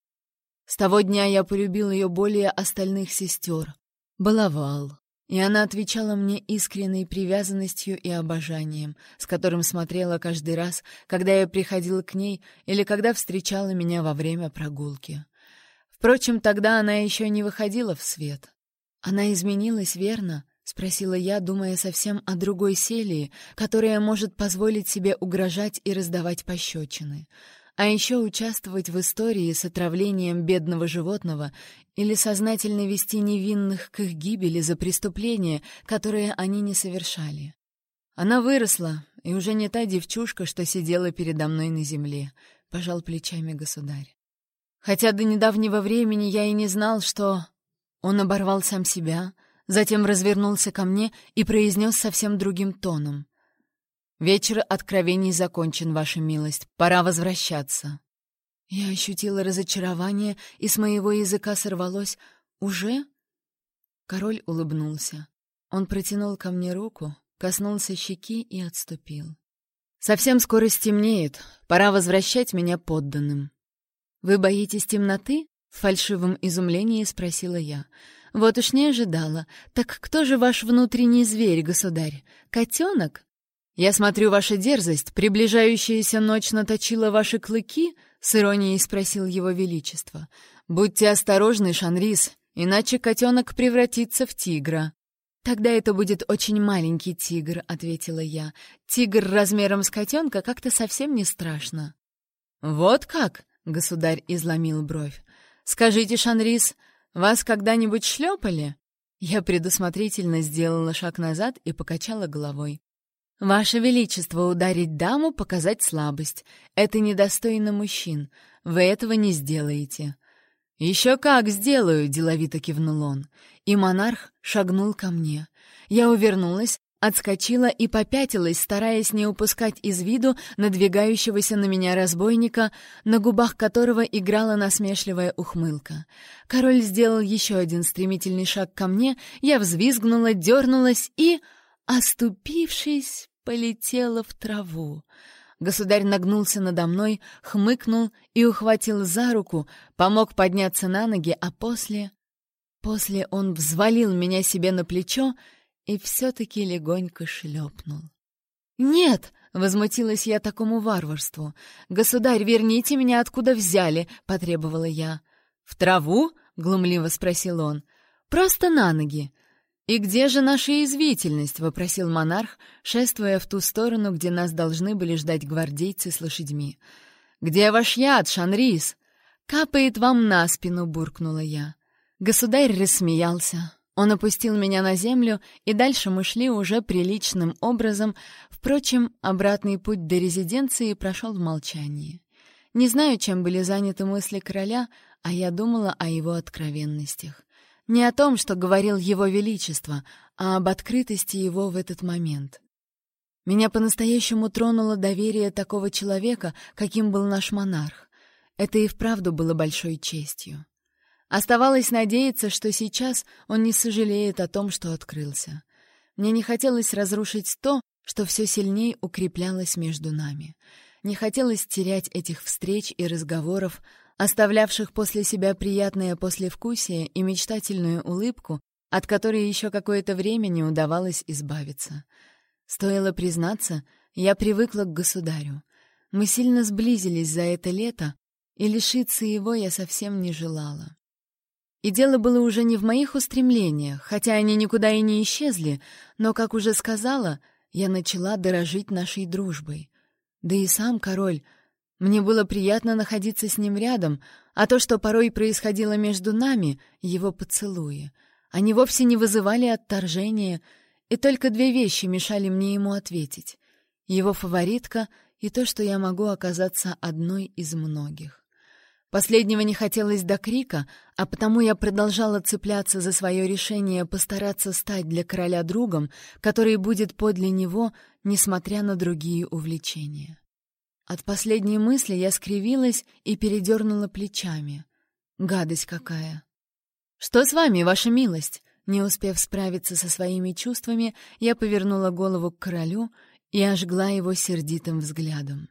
С того дня я полюбил ее более остальных сестер. Баловал, и она отвечала мне искренней привязанностью и обожанием, с которым смотрела каждый раз, когда я приходила к ней или когда встречала меня во время прогулки. Впрочем, тогда она еще не выходила в свет. Она изменилась, верно? — спросила я, думая совсем о другой Селии, которая может позволить себе угрожать и раздавать пощечины а еще участвовать в истории с отравлением бедного животного или сознательно вести невинных к их гибели за преступления, которые они не совершали. Она выросла, и уже не та девчушка, что сидела передо мной на земле, — пожал плечами государь. Хотя до недавнего времени я и не знал, что... Он оборвал сам себя, затем развернулся ко мне и произнес совсем другим тоном. Вечер откровений закончен, ваша милость. Пора возвращаться. Я ощутила разочарование, и с моего языка сорвалось «Уже?» Король улыбнулся. Он протянул ко мне руку, коснулся щеки и отступил. «Совсем скоро стемнеет. Пора возвращать меня подданным». «Вы боитесь темноты?» — в фальшивом изумлении спросила я. «Вот уж не ожидала. Так кто же ваш внутренний зверь, государь? Котенок?» «Я смотрю, ваша дерзость, приближающаяся ночь наточила ваши клыки?» — с иронией спросил его величество. «Будьте осторожны, Шанрис, иначе котенок превратится в тигра». «Тогда это будет очень маленький тигр», — ответила я. «Тигр размером с котенка как-то совсем не страшно». «Вот как?» — государь изломил бровь. «Скажите, Шанрис, вас когда-нибудь шлепали?» Я предусмотрительно сделала шаг назад и покачала головой. «Ваше Величество, ударить даму — показать слабость. Это недостойно мужчин. Вы этого не сделаете». «Еще как сделаю!» — деловито кивнул он. И монарх шагнул ко мне. Я увернулась, отскочила и попятилась, стараясь не упускать из виду надвигающегося на меня разбойника, на губах которого играла насмешливая ухмылка. Король сделал еще один стремительный шаг ко мне, я взвизгнула, дернулась и, оступившись, полетела в траву. Государь нагнулся надо мной, хмыкнул и ухватил за руку, помог подняться на ноги, а после... После он взвалил меня себе на плечо и все-таки легонько шлепнул. «Нет!» — возмутилась я такому варварству. «Государь, верните меня, откуда взяли!» — потребовала я. «В траву?» — глумливо спросил он. «Просто на ноги!» «И где же наша язвительность?» — вопросил монарх, шествуя в ту сторону, где нас должны были ждать гвардейцы с лошадьми. «Где ваш яд, Шанрис?» «Капает вам на спину», — буркнула я. Государь рассмеялся. Он опустил меня на землю, и дальше мы шли уже приличным образом. Впрочем, обратный путь до резиденции прошел в молчании. Не знаю, чем были заняты мысли короля, а я думала о его откровенностях. Не о том, что говорил его величество, а об открытости его в этот момент. Меня по-настоящему тронуло доверие такого человека, каким был наш монарх. Это и вправду было большой честью. Оставалось надеяться, что сейчас он не сожалеет о том, что открылся. Мне не хотелось разрушить то, что все сильнее укреплялось между нами. Не хотелось терять этих встреч и разговоров, оставлявших после себя приятное послевкусие и мечтательную улыбку, от которой еще какое-то время не удавалось избавиться. Стоило признаться, я привыкла к государю. Мы сильно сблизились за это лето, и лишиться его я совсем не желала. И дело было уже не в моих устремлениях, хотя они никуда и не исчезли, но, как уже сказала, я начала дорожить нашей дружбой. Да и сам король... Мне было приятно находиться с ним рядом, а то, что порой происходило между нами, его поцелуи, они вовсе не вызывали отторжения, и только две вещи мешали мне ему ответить — его фаворитка и то, что я могу оказаться одной из многих. Последнего не хотелось до крика, а потому я продолжала цепляться за свое решение постараться стать для короля другом, который будет подле него, несмотря на другие увлечения. От последней мысли я скривилась и передернула плечами. Гадость какая! «Что с вами, ваша милость?» Не успев справиться со своими чувствами, я повернула голову к королю и ожгла его сердитым взглядом.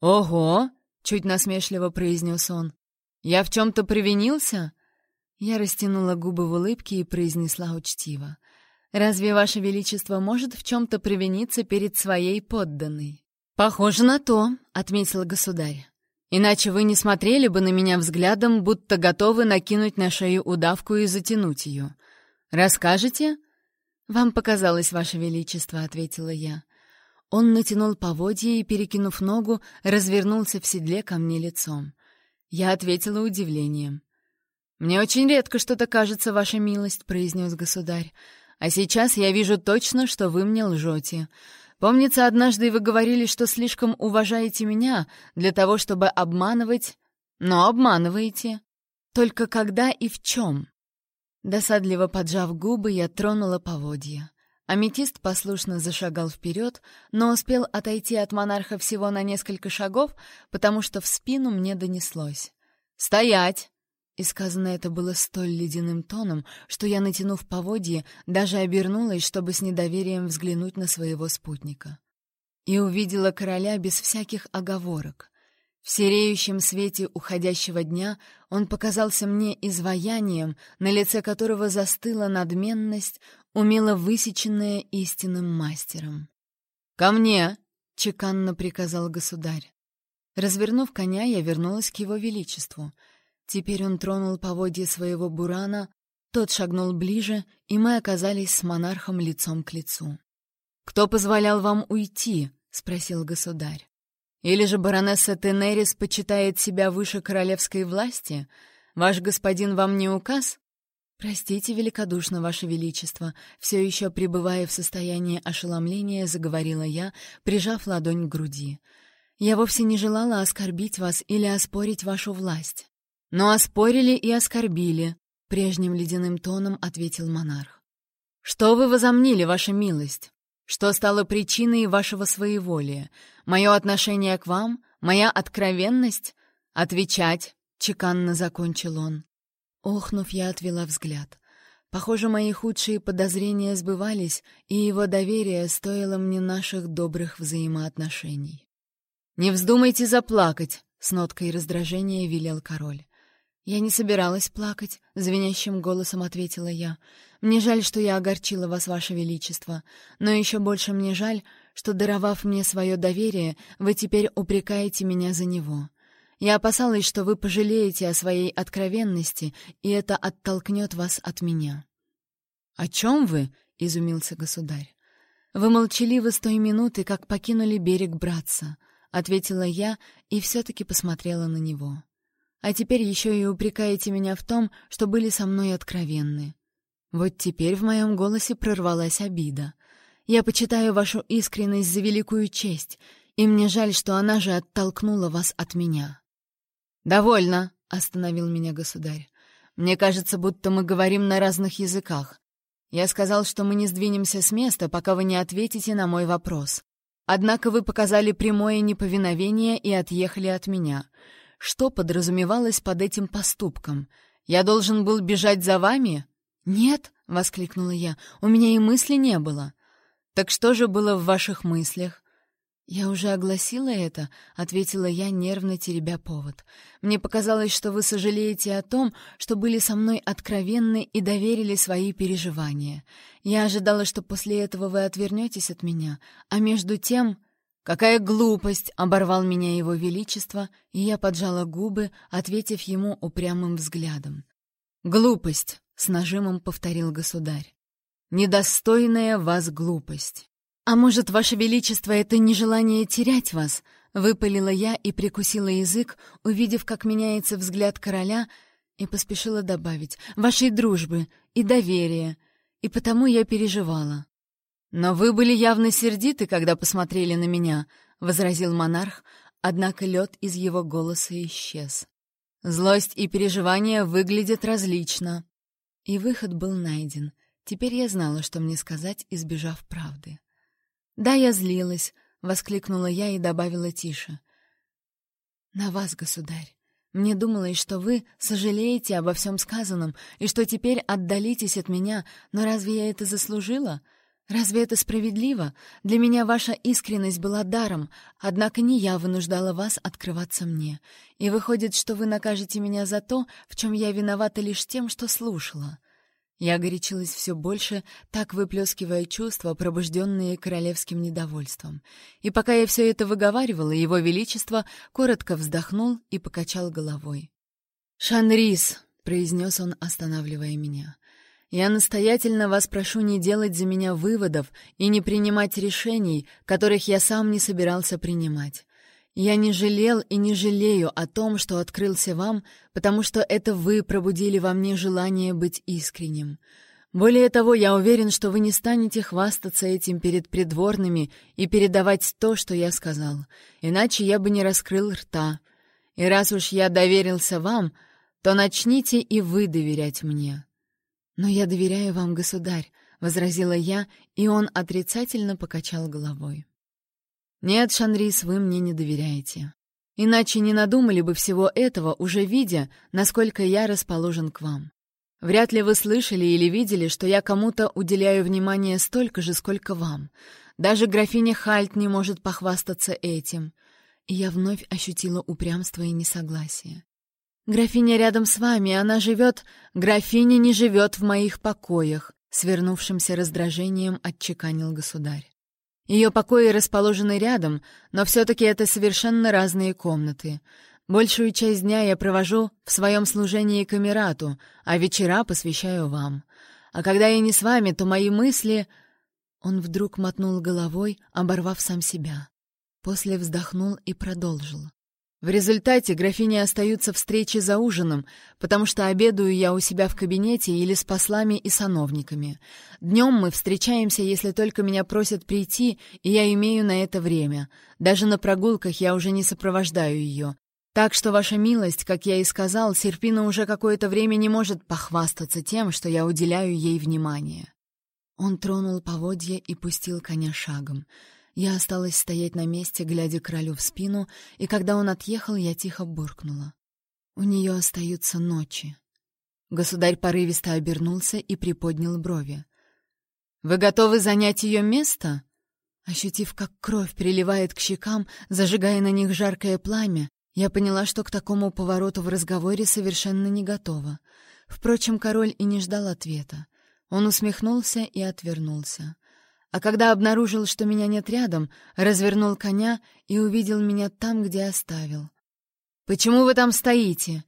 «Ого!» чуть насмешливо произнес он. «Я в чем-то провинился?» Я растянула губы в улыбке и произнесла учтиво. «Разве Ваше Величество может в чем-то провиниться перед своей подданной?» «Похоже на то», — отметил государь. «Иначе вы не смотрели бы на меня взглядом, будто готовы накинуть на шею удавку и затянуть ее. Расскажете?» «Вам показалось, Ваше Величество», — ответила я. Он натянул поводья и, перекинув ногу, развернулся в седле ко мне лицом. Я ответила удивлением. «Мне очень редко что-то кажется, ваша милость», — произнес государь. «А сейчас я вижу точно, что вы мне лжете. Помнится, однажды вы говорили, что слишком уважаете меня для того, чтобы обманывать, но обманываете. Только когда и в чем?» Досадливо поджав губы, я тронула поводья. Аметист послушно зашагал вперед, но успел отойти от монарха всего на несколько шагов, потому что в спину мне донеслось. «Стоять!» И сказано это было столь ледяным тоном, что я, натянув поводье, даже обернулась, чтобы с недоверием взглянуть на своего спутника. И увидела короля без всяких оговорок. В сереющем свете уходящего дня он показался мне изваянием, на лице которого застыла надменность, умело высеченная истинным мастером. «Ко мне!» — чеканно приказал государь. Развернув коня, я вернулась к его величеству. Теперь он тронул поводья своего бурана, тот шагнул ближе, и мы оказались с монархом лицом к лицу. «Кто позволял вам уйти?» — спросил государь. Или же баронесса Тенерис почитает себя выше королевской власти? Ваш господин вам не указ? Простите великодушно, ваше величество, все еще пребывая в состоянии ошеломления, заговорила я, прижав ладонь к груди. Я вовсе не желала оскорбить вас или оспорить вашу власть. Но оспорили и оскорбили, прежним ледяным тоном ответил монарх. Что вы возомнили, ваша милость? Что стало причиной вашего своеволия? Мое отношение к вам? Моя откровенность? Отвечать, — чеканно закончил он. Охнув, я отвела взгляд. Похоже, мои худшие подозрения сбывались, и его доверие стоило мне наших добрых взаимоотношений. «Не вздумайте заплакать!» — с ноткой раздражения велел король. «Я не собиралась плакать», — звенящим голосом ответила я. «Мне жаль, что я огорчила вас, ваше величество, но еще больше мне жаль, что, даровав мне свое доверие, вы теперь упрекаете меня за него. Я опасалась, что вы пожалеете о своей откровенности, и это оттолкнет вас от меня». «О чем вы?» — изумился государь. «Вы молчаливы с той минуты, как покинули берег братца», — ответила я и все-таки посмотрела на него. А теперь еще и упрекаете меня в том, что были со мной откровенны. Вот теперь в моем голосе прорвалась обида. Я почитаю вашу искренность за великую честь, и мне жаль, что она же оттолкнула вас от меня». «Довольно», — остановил меня государь. «Мне кажется, будто мы говорим на разных языках. Я сказал, что мы не сдвинемся с места, пока вы не ответите на мой вопрос. Однако вы показали прямое неповиновение и отъехали от меня. Что подразумевалось под этим поступком? Я должен был бежать за вами? Нет, воскликнула я. У меня и мысли не было. Так что же было в ваших мыслях? «Я уже огласила это», — ответила я, нервно теребя повод. «Мне показалось, что вы сожалеете о том, что были со мной откровенны и доверили свои переживания. Я ожидала, что после этого вы отвернетесь от меня, а между тем «Какая глупость!» — оборвал меня его величество, и я поджала губы, ответив ему упрямым взглядом. «Глупость!» — с нажимом повторил государь. «Недостойная вас глупость!» «А может, ваше величество, это нежелание терять вас?» — выпалила я и прикусила язык, увидев, как меняется взгляд короля, и поспешила добавить «вашей дружбы и доверия», и потому я переживала. «Но вы были явно сердиты, когда посмотрели на меня», — возразил монарх, однако лед из его голоса исчез. «Злость и переживания выглядят различно». И выход был найден. Теперь я знала, что мне сказать, избежав правды. «Да, я злилась», — воскликнула я и добавила тише. «На вас, государь. Мне думалось, что вы сожалеете обо всем сказанном и что теперь отдалитесь от меня, но разве я это заслужила?» Разве это справедливо? Для меня ваша искренность была даром, однако не я вынуждала вас открываться мне. И выходит, что вы накажете меня за то, в чем я виновата лишь тем, что слушала. Я горячилась все больше, так выплескивая чувства, пробужденные королевским недовольством. И пока я все это выговаривала, его величество коротко вздохнул и покачал головой. «Шанрис», — произнес он, останавливая меня, я настоятельно вас прошу не делать за меня выводов и не принимать решений, которых я сам не собирался принимать. Я не жалел и не жалею о том, что открылся вам, потому что это вы пробудили во мне желание быть искренним. Более того, я уверен, что вы не станете хвастаться этим перед придворными и передавать то, что я сказал, иначе я бы не раскрыл рта. И раз уж я доверился вам, то начните и вы доверять мне. «Но я доверяю вам, государь», — возразила я, и он отрицательно покачал головой. «Нет, Шанрис, вы мне не доверяете. Иначе не надумали бы всего этого, уже видя, насколько я расположен к вам. Вряд ли вы слышали или видели, что я кому-то уделяю внимание столько же, сколько вам. Даже графиня Хальт не может похвастаться этим». И я вновь ощутила упрямство и несогласие. «Графиня рядом с вами, она живет...» «Графиня не живет в моих покоях», — свернувшимся раздражением отчеканил государь. Ее покои расположены рядом, но все-таки это совершенно разные комнаты. Большую часть дня я провожу в своем служении к Эмирату, а вечера посвящаю вам. А когда я не с вами, то мои мысли...» Он вдруг мотнул головой, оборвав сам себя. После вздохнул и продолжил. В результате графини остаются встречи за ужином, потому что обедаю я у себя в кабинете или с послами и сановниками. Днем мы встречаемся, если только меня просят прийти, и я имею на это время. Даже на прогулках я уже не сопровождаю ее. Так что, ваша милость, как я и сказал, Серпина уже какое-то время не может похвастаться тем, что я уделяю ей внимание». Он тронул поводья и пустил коня шагом — я осталась стоять на месте, глядя королю в спину, и когда он отъехал, я тихо буркнула. У нее остаются ночи. Государь порывисто обернулся и приподнял брови. «Вы готовы занять ее место?» Ощутив, как кровь приливает к щекам, зажигая на них жаркое пламя, я поняла, что к такому повороту в разговоре совершенно не готова. Впрочем, король и не ждал ответа. Он усмехнулся и отвернулся. А когда обнаружил, что меня нет рядом, развернул коня и увидел меня там, где оставил. «Почему вы там стоите?»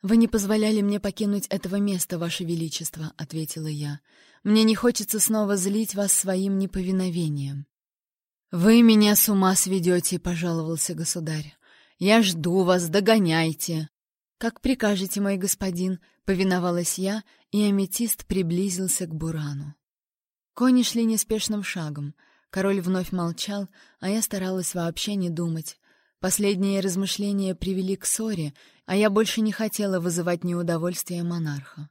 «Вы не позволяли мне покинуть этого места, Ваше Величество», — ответила я. «Мне не хочется снова злить вас своим неповиновением». «Вы меня с ума сведете», — пожаловался государь. «Я жду вас, догоняйте». «Как прикажете, мой господин», — повиновалась я, и аметист приблизился к Бурану. Кони шли неспешным шагом. Король вновь молчал, а я старалась вообще не думать. Последние размышления привели к ссоре, а я больше не хотела вызывать неудовольствие монарха.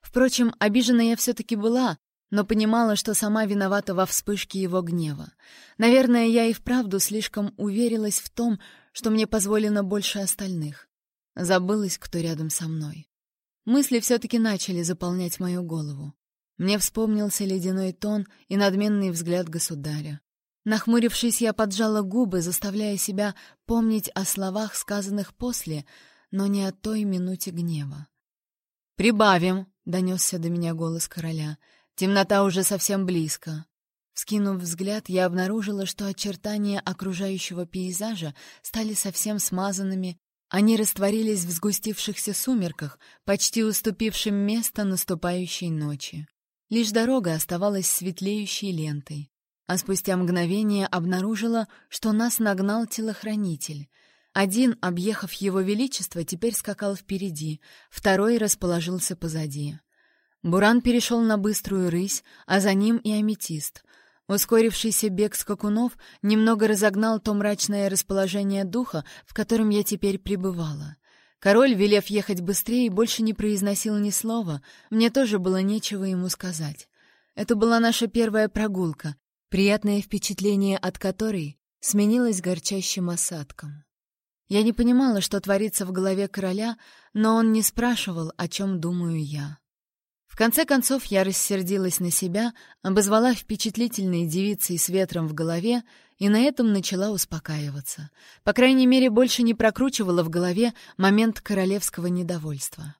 Впрочем, обижена я все-таки была, но понимала, что сама виновата во вспышке его гнева. Наверное, я и вправду слишком уверилась в том, что мне позволено больше остальных. Забылась, кто рядом со мной. Мысли все-таки начали заполнять мою голову. Мне вспомнился ледяной тон и надменный взгляд государя. Нахмурившись, я поджала губы, заставляя себя помнить о словах, сказанных после, но не о той минуте гнева. «Прибавим!» — донесся до меня голос короля. «Темнота уже совсем близко». Скинув взгляд, я обнаружила, что очертания окружающего пейзажа стали совсем смазанными, они растворились в сгустившихся сумерках, почти уступившим место наступающей ночи. Лишь дорога оставалась светлеющей лентой а спустя мгновение обнаружила, что нас нагнал телохранитель. Один, объехав его величество, теперь скакал впереди, второй расположился позади. Буран перешел на быструю рысь, а за ним и аметист. Ускорившийся бег скакунов немного разогнал то мрачное расположение духа, в котором я теперь пребывала. Король, велев ехать быстрее, больше не произносил ни слова, мне тоже было нечего ему сказать. Это была наша первая прогулка, приятное впечатление от которой сменилось горчащим осадком. Я не понимала, что творится в голове короля, но он не спрашивал, о чем думаю я. В конце концов я рассердилась на себя, обозвала впечатлительной девицей с ветром в голове и на этом начала успокаиваться. По крайней мере, больше не прокручивала в голове момент королевского недовольства.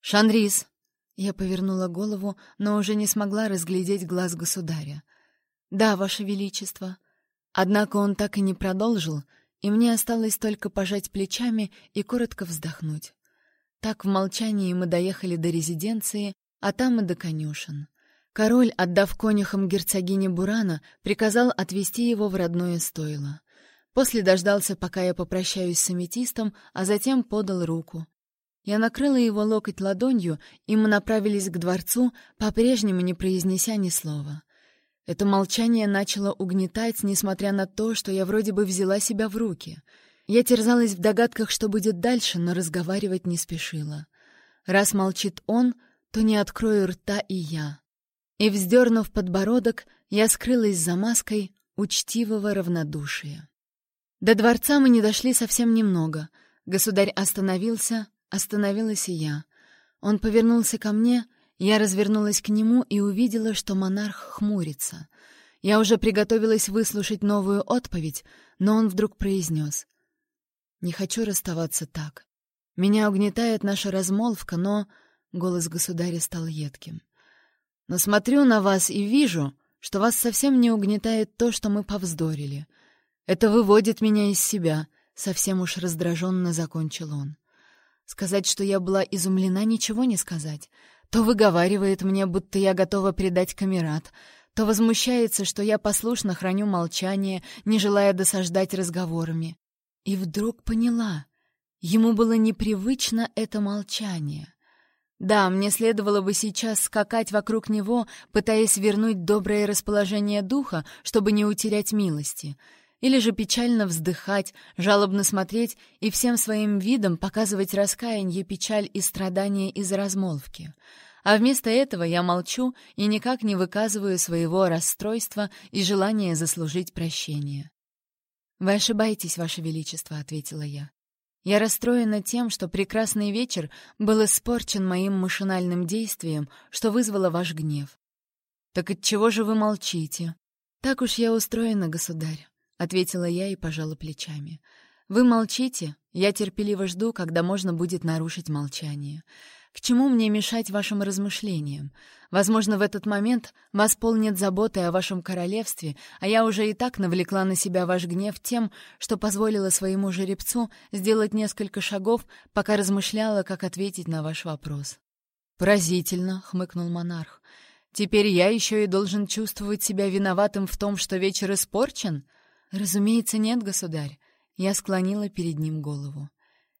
«Шанрис!» Я повернула голову, но уже не смогла разглядеть глаз государя. «Да, Ваше Величество». Однако он так и не продолжил, и мне осталось только пожать плечами и коротко вздохнуть. Так в молчании мы доехали до резиденции, а там и до конюшен. Король, отдав конюхам герцогине Бурана, приказал отвезти его в родное стойло. После дождался, пока я попрощаюсь с аметистом, а затем подал руку. Я накрыла его локоть ладонью, и мы направились к дворцу, по-прежнему не произнеся ни слова. Это молчание начало угнетать, несмотря на то, что я вроде бы взяла себя в руки. Я терзалась в догадках, что будет дальше, но разговаривать не спешила. Раз молчит он, то не открою рта и я. И, вздернув подбородок, я скрылась за маской учтивого равнодушия. До дворца мы не дошли совсем немного. Государь остановился, остановилась и я. Он повернулся ко мне — я развернулась к нему и увидела, что монарх хмурится. Я уже приготовилась выслушать новую отповедь, но он вдруг произнес. «Не хочу расставаться так. Меня угнетает наша размолвка, но...» Голос государя стал едким. «Но смотрю на вас и вижу, что вас совсем не угнетает то, что мы повздорили. Это выводит меня из себя», — совсем уж раздраженно закончил он. Сказать, что я была изумлена, ничего не сказать. То выговаривает мне, будто я готова предать камерат, то возмущается, что я послушно храню молчание, не желая досаждать разговорами. И вдруг поняла, ему было непривычно это молчание. Да, мне следовало бы сейчас скакать вокруг него, пытаясь вернуть доброе расположение духа, чтобы не утерять милости — или же печально вздыхать, жалобно смотреть и всем своим видом показывать раскаяние, печаль и страдания из размолвки. А вместо этого я молчу и никак не выказываю своего расстройства и желания заслужить прощение. «Вы ошибаетесь, Ваше Величество», — ответила я. Я расстроена тем, что прекрасный вечер был испорчен моим машинальным действием, что вызвало ваш гнев. Так отчего же вы молчите? Так уж я устроена, государь, ответила я и пожала плечами. Вы молчите, я терпеливо жду, когда можно будет нарушить молчание. К чему мне мешать вашим размышлениям? Возможно, в этот момент вас полнит заботы о вашем королевстве, а я уже и так навлекла на себя ваш гнев тем, что позволила своему жеребцу сделать несколько шагов, пока размышляла, как ответить на ваш вопрос. «Поразительно», — хмыкнул монарх. «Теперь я еще и должен чувствовать себя виноватым в том, что вечер испорчен?» «Разумеется, нет, государь». Я склонила перед ним голову.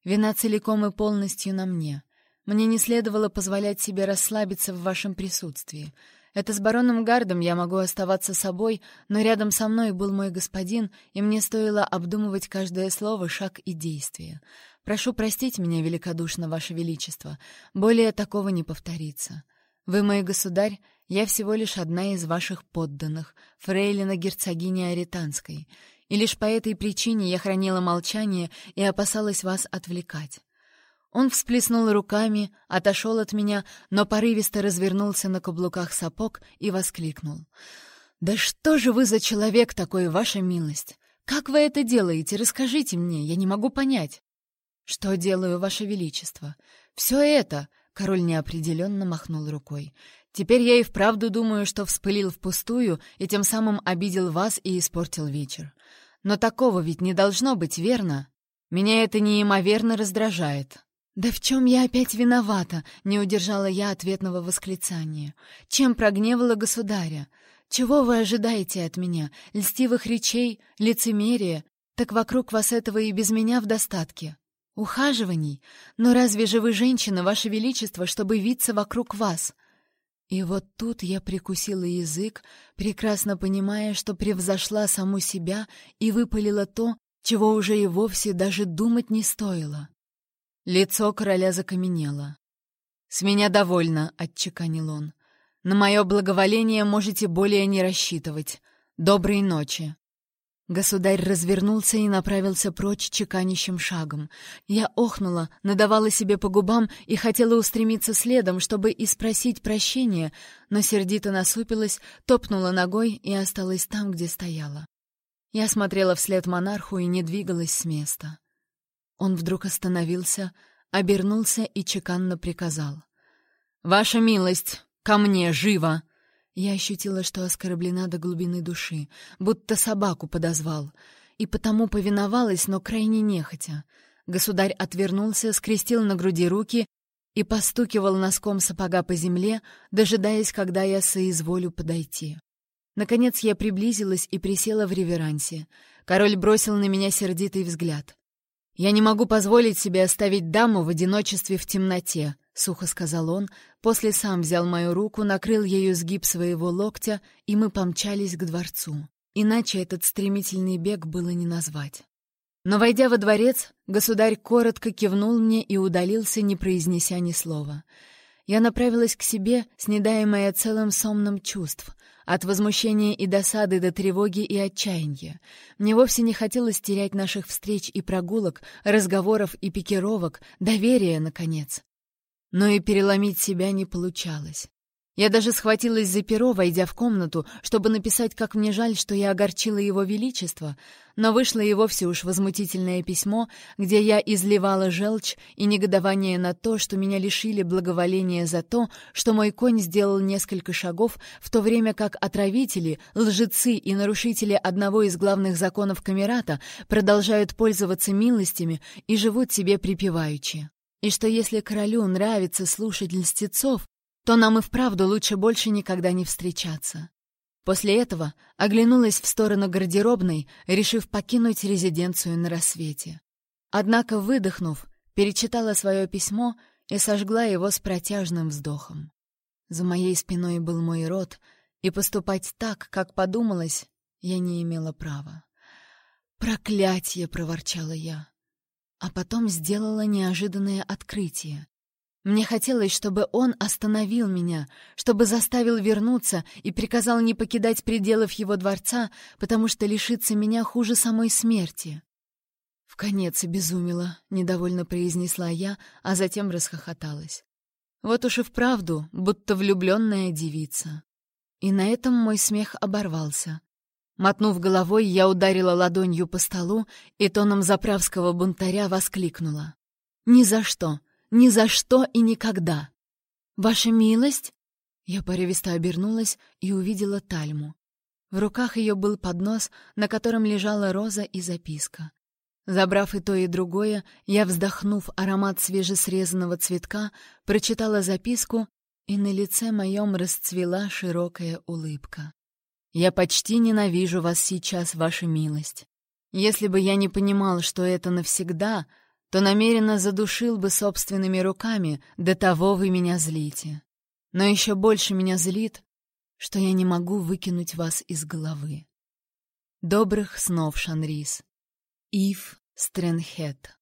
«Вина целиком и полностью на мне». Мне не следовало позволять себе расслабиться в вашем присутствии. Это с бароном Гардом я могу оставаться собой, но рядом со мной был мой господин, и мне стоило обдумывать каждое слово, шаг и действие. Прошу простить меня великодушно, ваше величество. Более такого не повторится. Вы мой государь, я всего лишь одна из ваших подданных, фрейлина герцогини Аританской, и лишь по этой причине я хранила молчание и опасалась вас отвлекать. Он всплеснул руками, отошел от меня, но порывисто развернулся на каблуках сапог и воскликнул. «Да что же вы за человек такой, ваша милость? Как вы это делаете? Расскажите мне, я не могу понять». «Что делаю, ваше величество?» «Все это!» — король неопределенно махнул рукой. «Теперь я и вправду думаю, что вспылил впустую и тем самым обидел вас и испортил вечер. Но такого ведь не должно быть, верно? Меня это неимоверно раздражает. «Да в чем я опять виновата?» — не удержала я ответного восклицания. «Чем прогневала государя? Чего вы ожидаете от меня? Льстивых речей? Лицемерия? Так вокруг вас этого и без меня в достатке. Ухаживаний? Но разве же вы женщина, ваше величество, чтобы виться вокруг вас?» И вот тут я прикусила язык, прекрасно понимая, что превзошла саму себя и выпалила то, чего уже и вовсе даже думать не стоило. Лицо короля закаменело. «С меня довольно», — отчеканил он. «На мое благоволение можете более не рассчитывать. Доброй ночи». Государь развернулся и направился прочь чеканящим шагом. Я охнула, надавала себе по губам и хотела устремиться следом, чтобы и спросить прощения, но сердито насупилась, топнула ногой и осталась там, где стояла. Я смотрела вслед монарху и не двигалась с места. Он вдруг остановился, обернулся и чеканно приказал. «Ваша милость, ко мне, живо!» Я ощутила, что оскорблена до глубины души, будто собаку подозвал, и потому повиновалась, но крайне нехотя. Государь отвернулся, скрестил на груди руки и постукивал носком сапога по земле, дожидаясь, когда я соизволю подойти. Наконец я приблизилась и присела в реверансе. Король бросил на меня сердитый взгляд. «Я не могу позволить себе оставить даму в одиночестве в темноте», — сухо сказал он, после сам взял мою руку, накрыл ею сгиб своего локтя, и мы помчались к дворцу. Иначе этот стремительный бег было не назвать. Но, войдя во дворец, государь коротко кивнул мне и удалился, не произнеся ни слова. Я направилась к себе, снедаемая целым сомном чувств, от возмущения и досады до тревоги и отчаяния. Мне вовсе не хотелось терять наших встреч и прогулок, разговоров и пикировок, доверия, наконец. Но и переломить себя не получалось. Я даже схватилась за перо, войдя в комнату, чтобы написать, как мне жаль, что я огорчила его величество, но вышло и вовсе уж возмутительное письмо, где я изливала желчь и негодование на то, что меня лишили благоволения за то, что мой конь сделал несколько шагов, в то время как отравители, лжецы и нарушители одного из главных законов Камерата продолжают пользоваться милостями и живут себе припеваючи. И что если королю нравится слушать льстецов, то нам и вправду лучше больше никогда не встречаться. После этого оглянулась в сторону гардеробной, решив покинуть резиденцию на рассвете. Однако, выдохнув, перечитала свое письмо и сожгла его с протяжным вздохом. За моей спиной был мой род, и поступать так, как подумалось, я не имела права. «Проклятье!» — проворчала я. А потом сделала неожиданное открытие. Мне хотелось, чтобы он остановил меня, чтобы заставил вернуться и приказал не покидать пределов его дворца, потому что лишиться меня хуже самой смерти. В конец обезумела, недовольно произнесла я, а затем расхохоталась. Вот уж и вправду, будто влюбленная девица. И на этом мой смех оборвался. Мотнув головой, я ударила ладонью по столу и тоном заправского бунтаря воскликнула. «Ни за что! Ни за что и никогда!» «Ваша милость?» Я порывисто обернулась и увидела Тальму. В руках ее был поднос, на котором лежала роза и записка. Забрав и то, и другое, я, вздохнув аромат свежесрезанного цветка, прочитала записку, и на лице моем расцвела широкая улыбка. «Я почти ненавижу вас сейчас, ваша милость. Если бы я не понимал, что это навсегда, то намеренно задушил бы собственными руками, до того вы меня злите. Но еще больше меня злит, что я не могу выкинуть вас из головы. Добрых снов, Шанрис. Ив Стрэнхед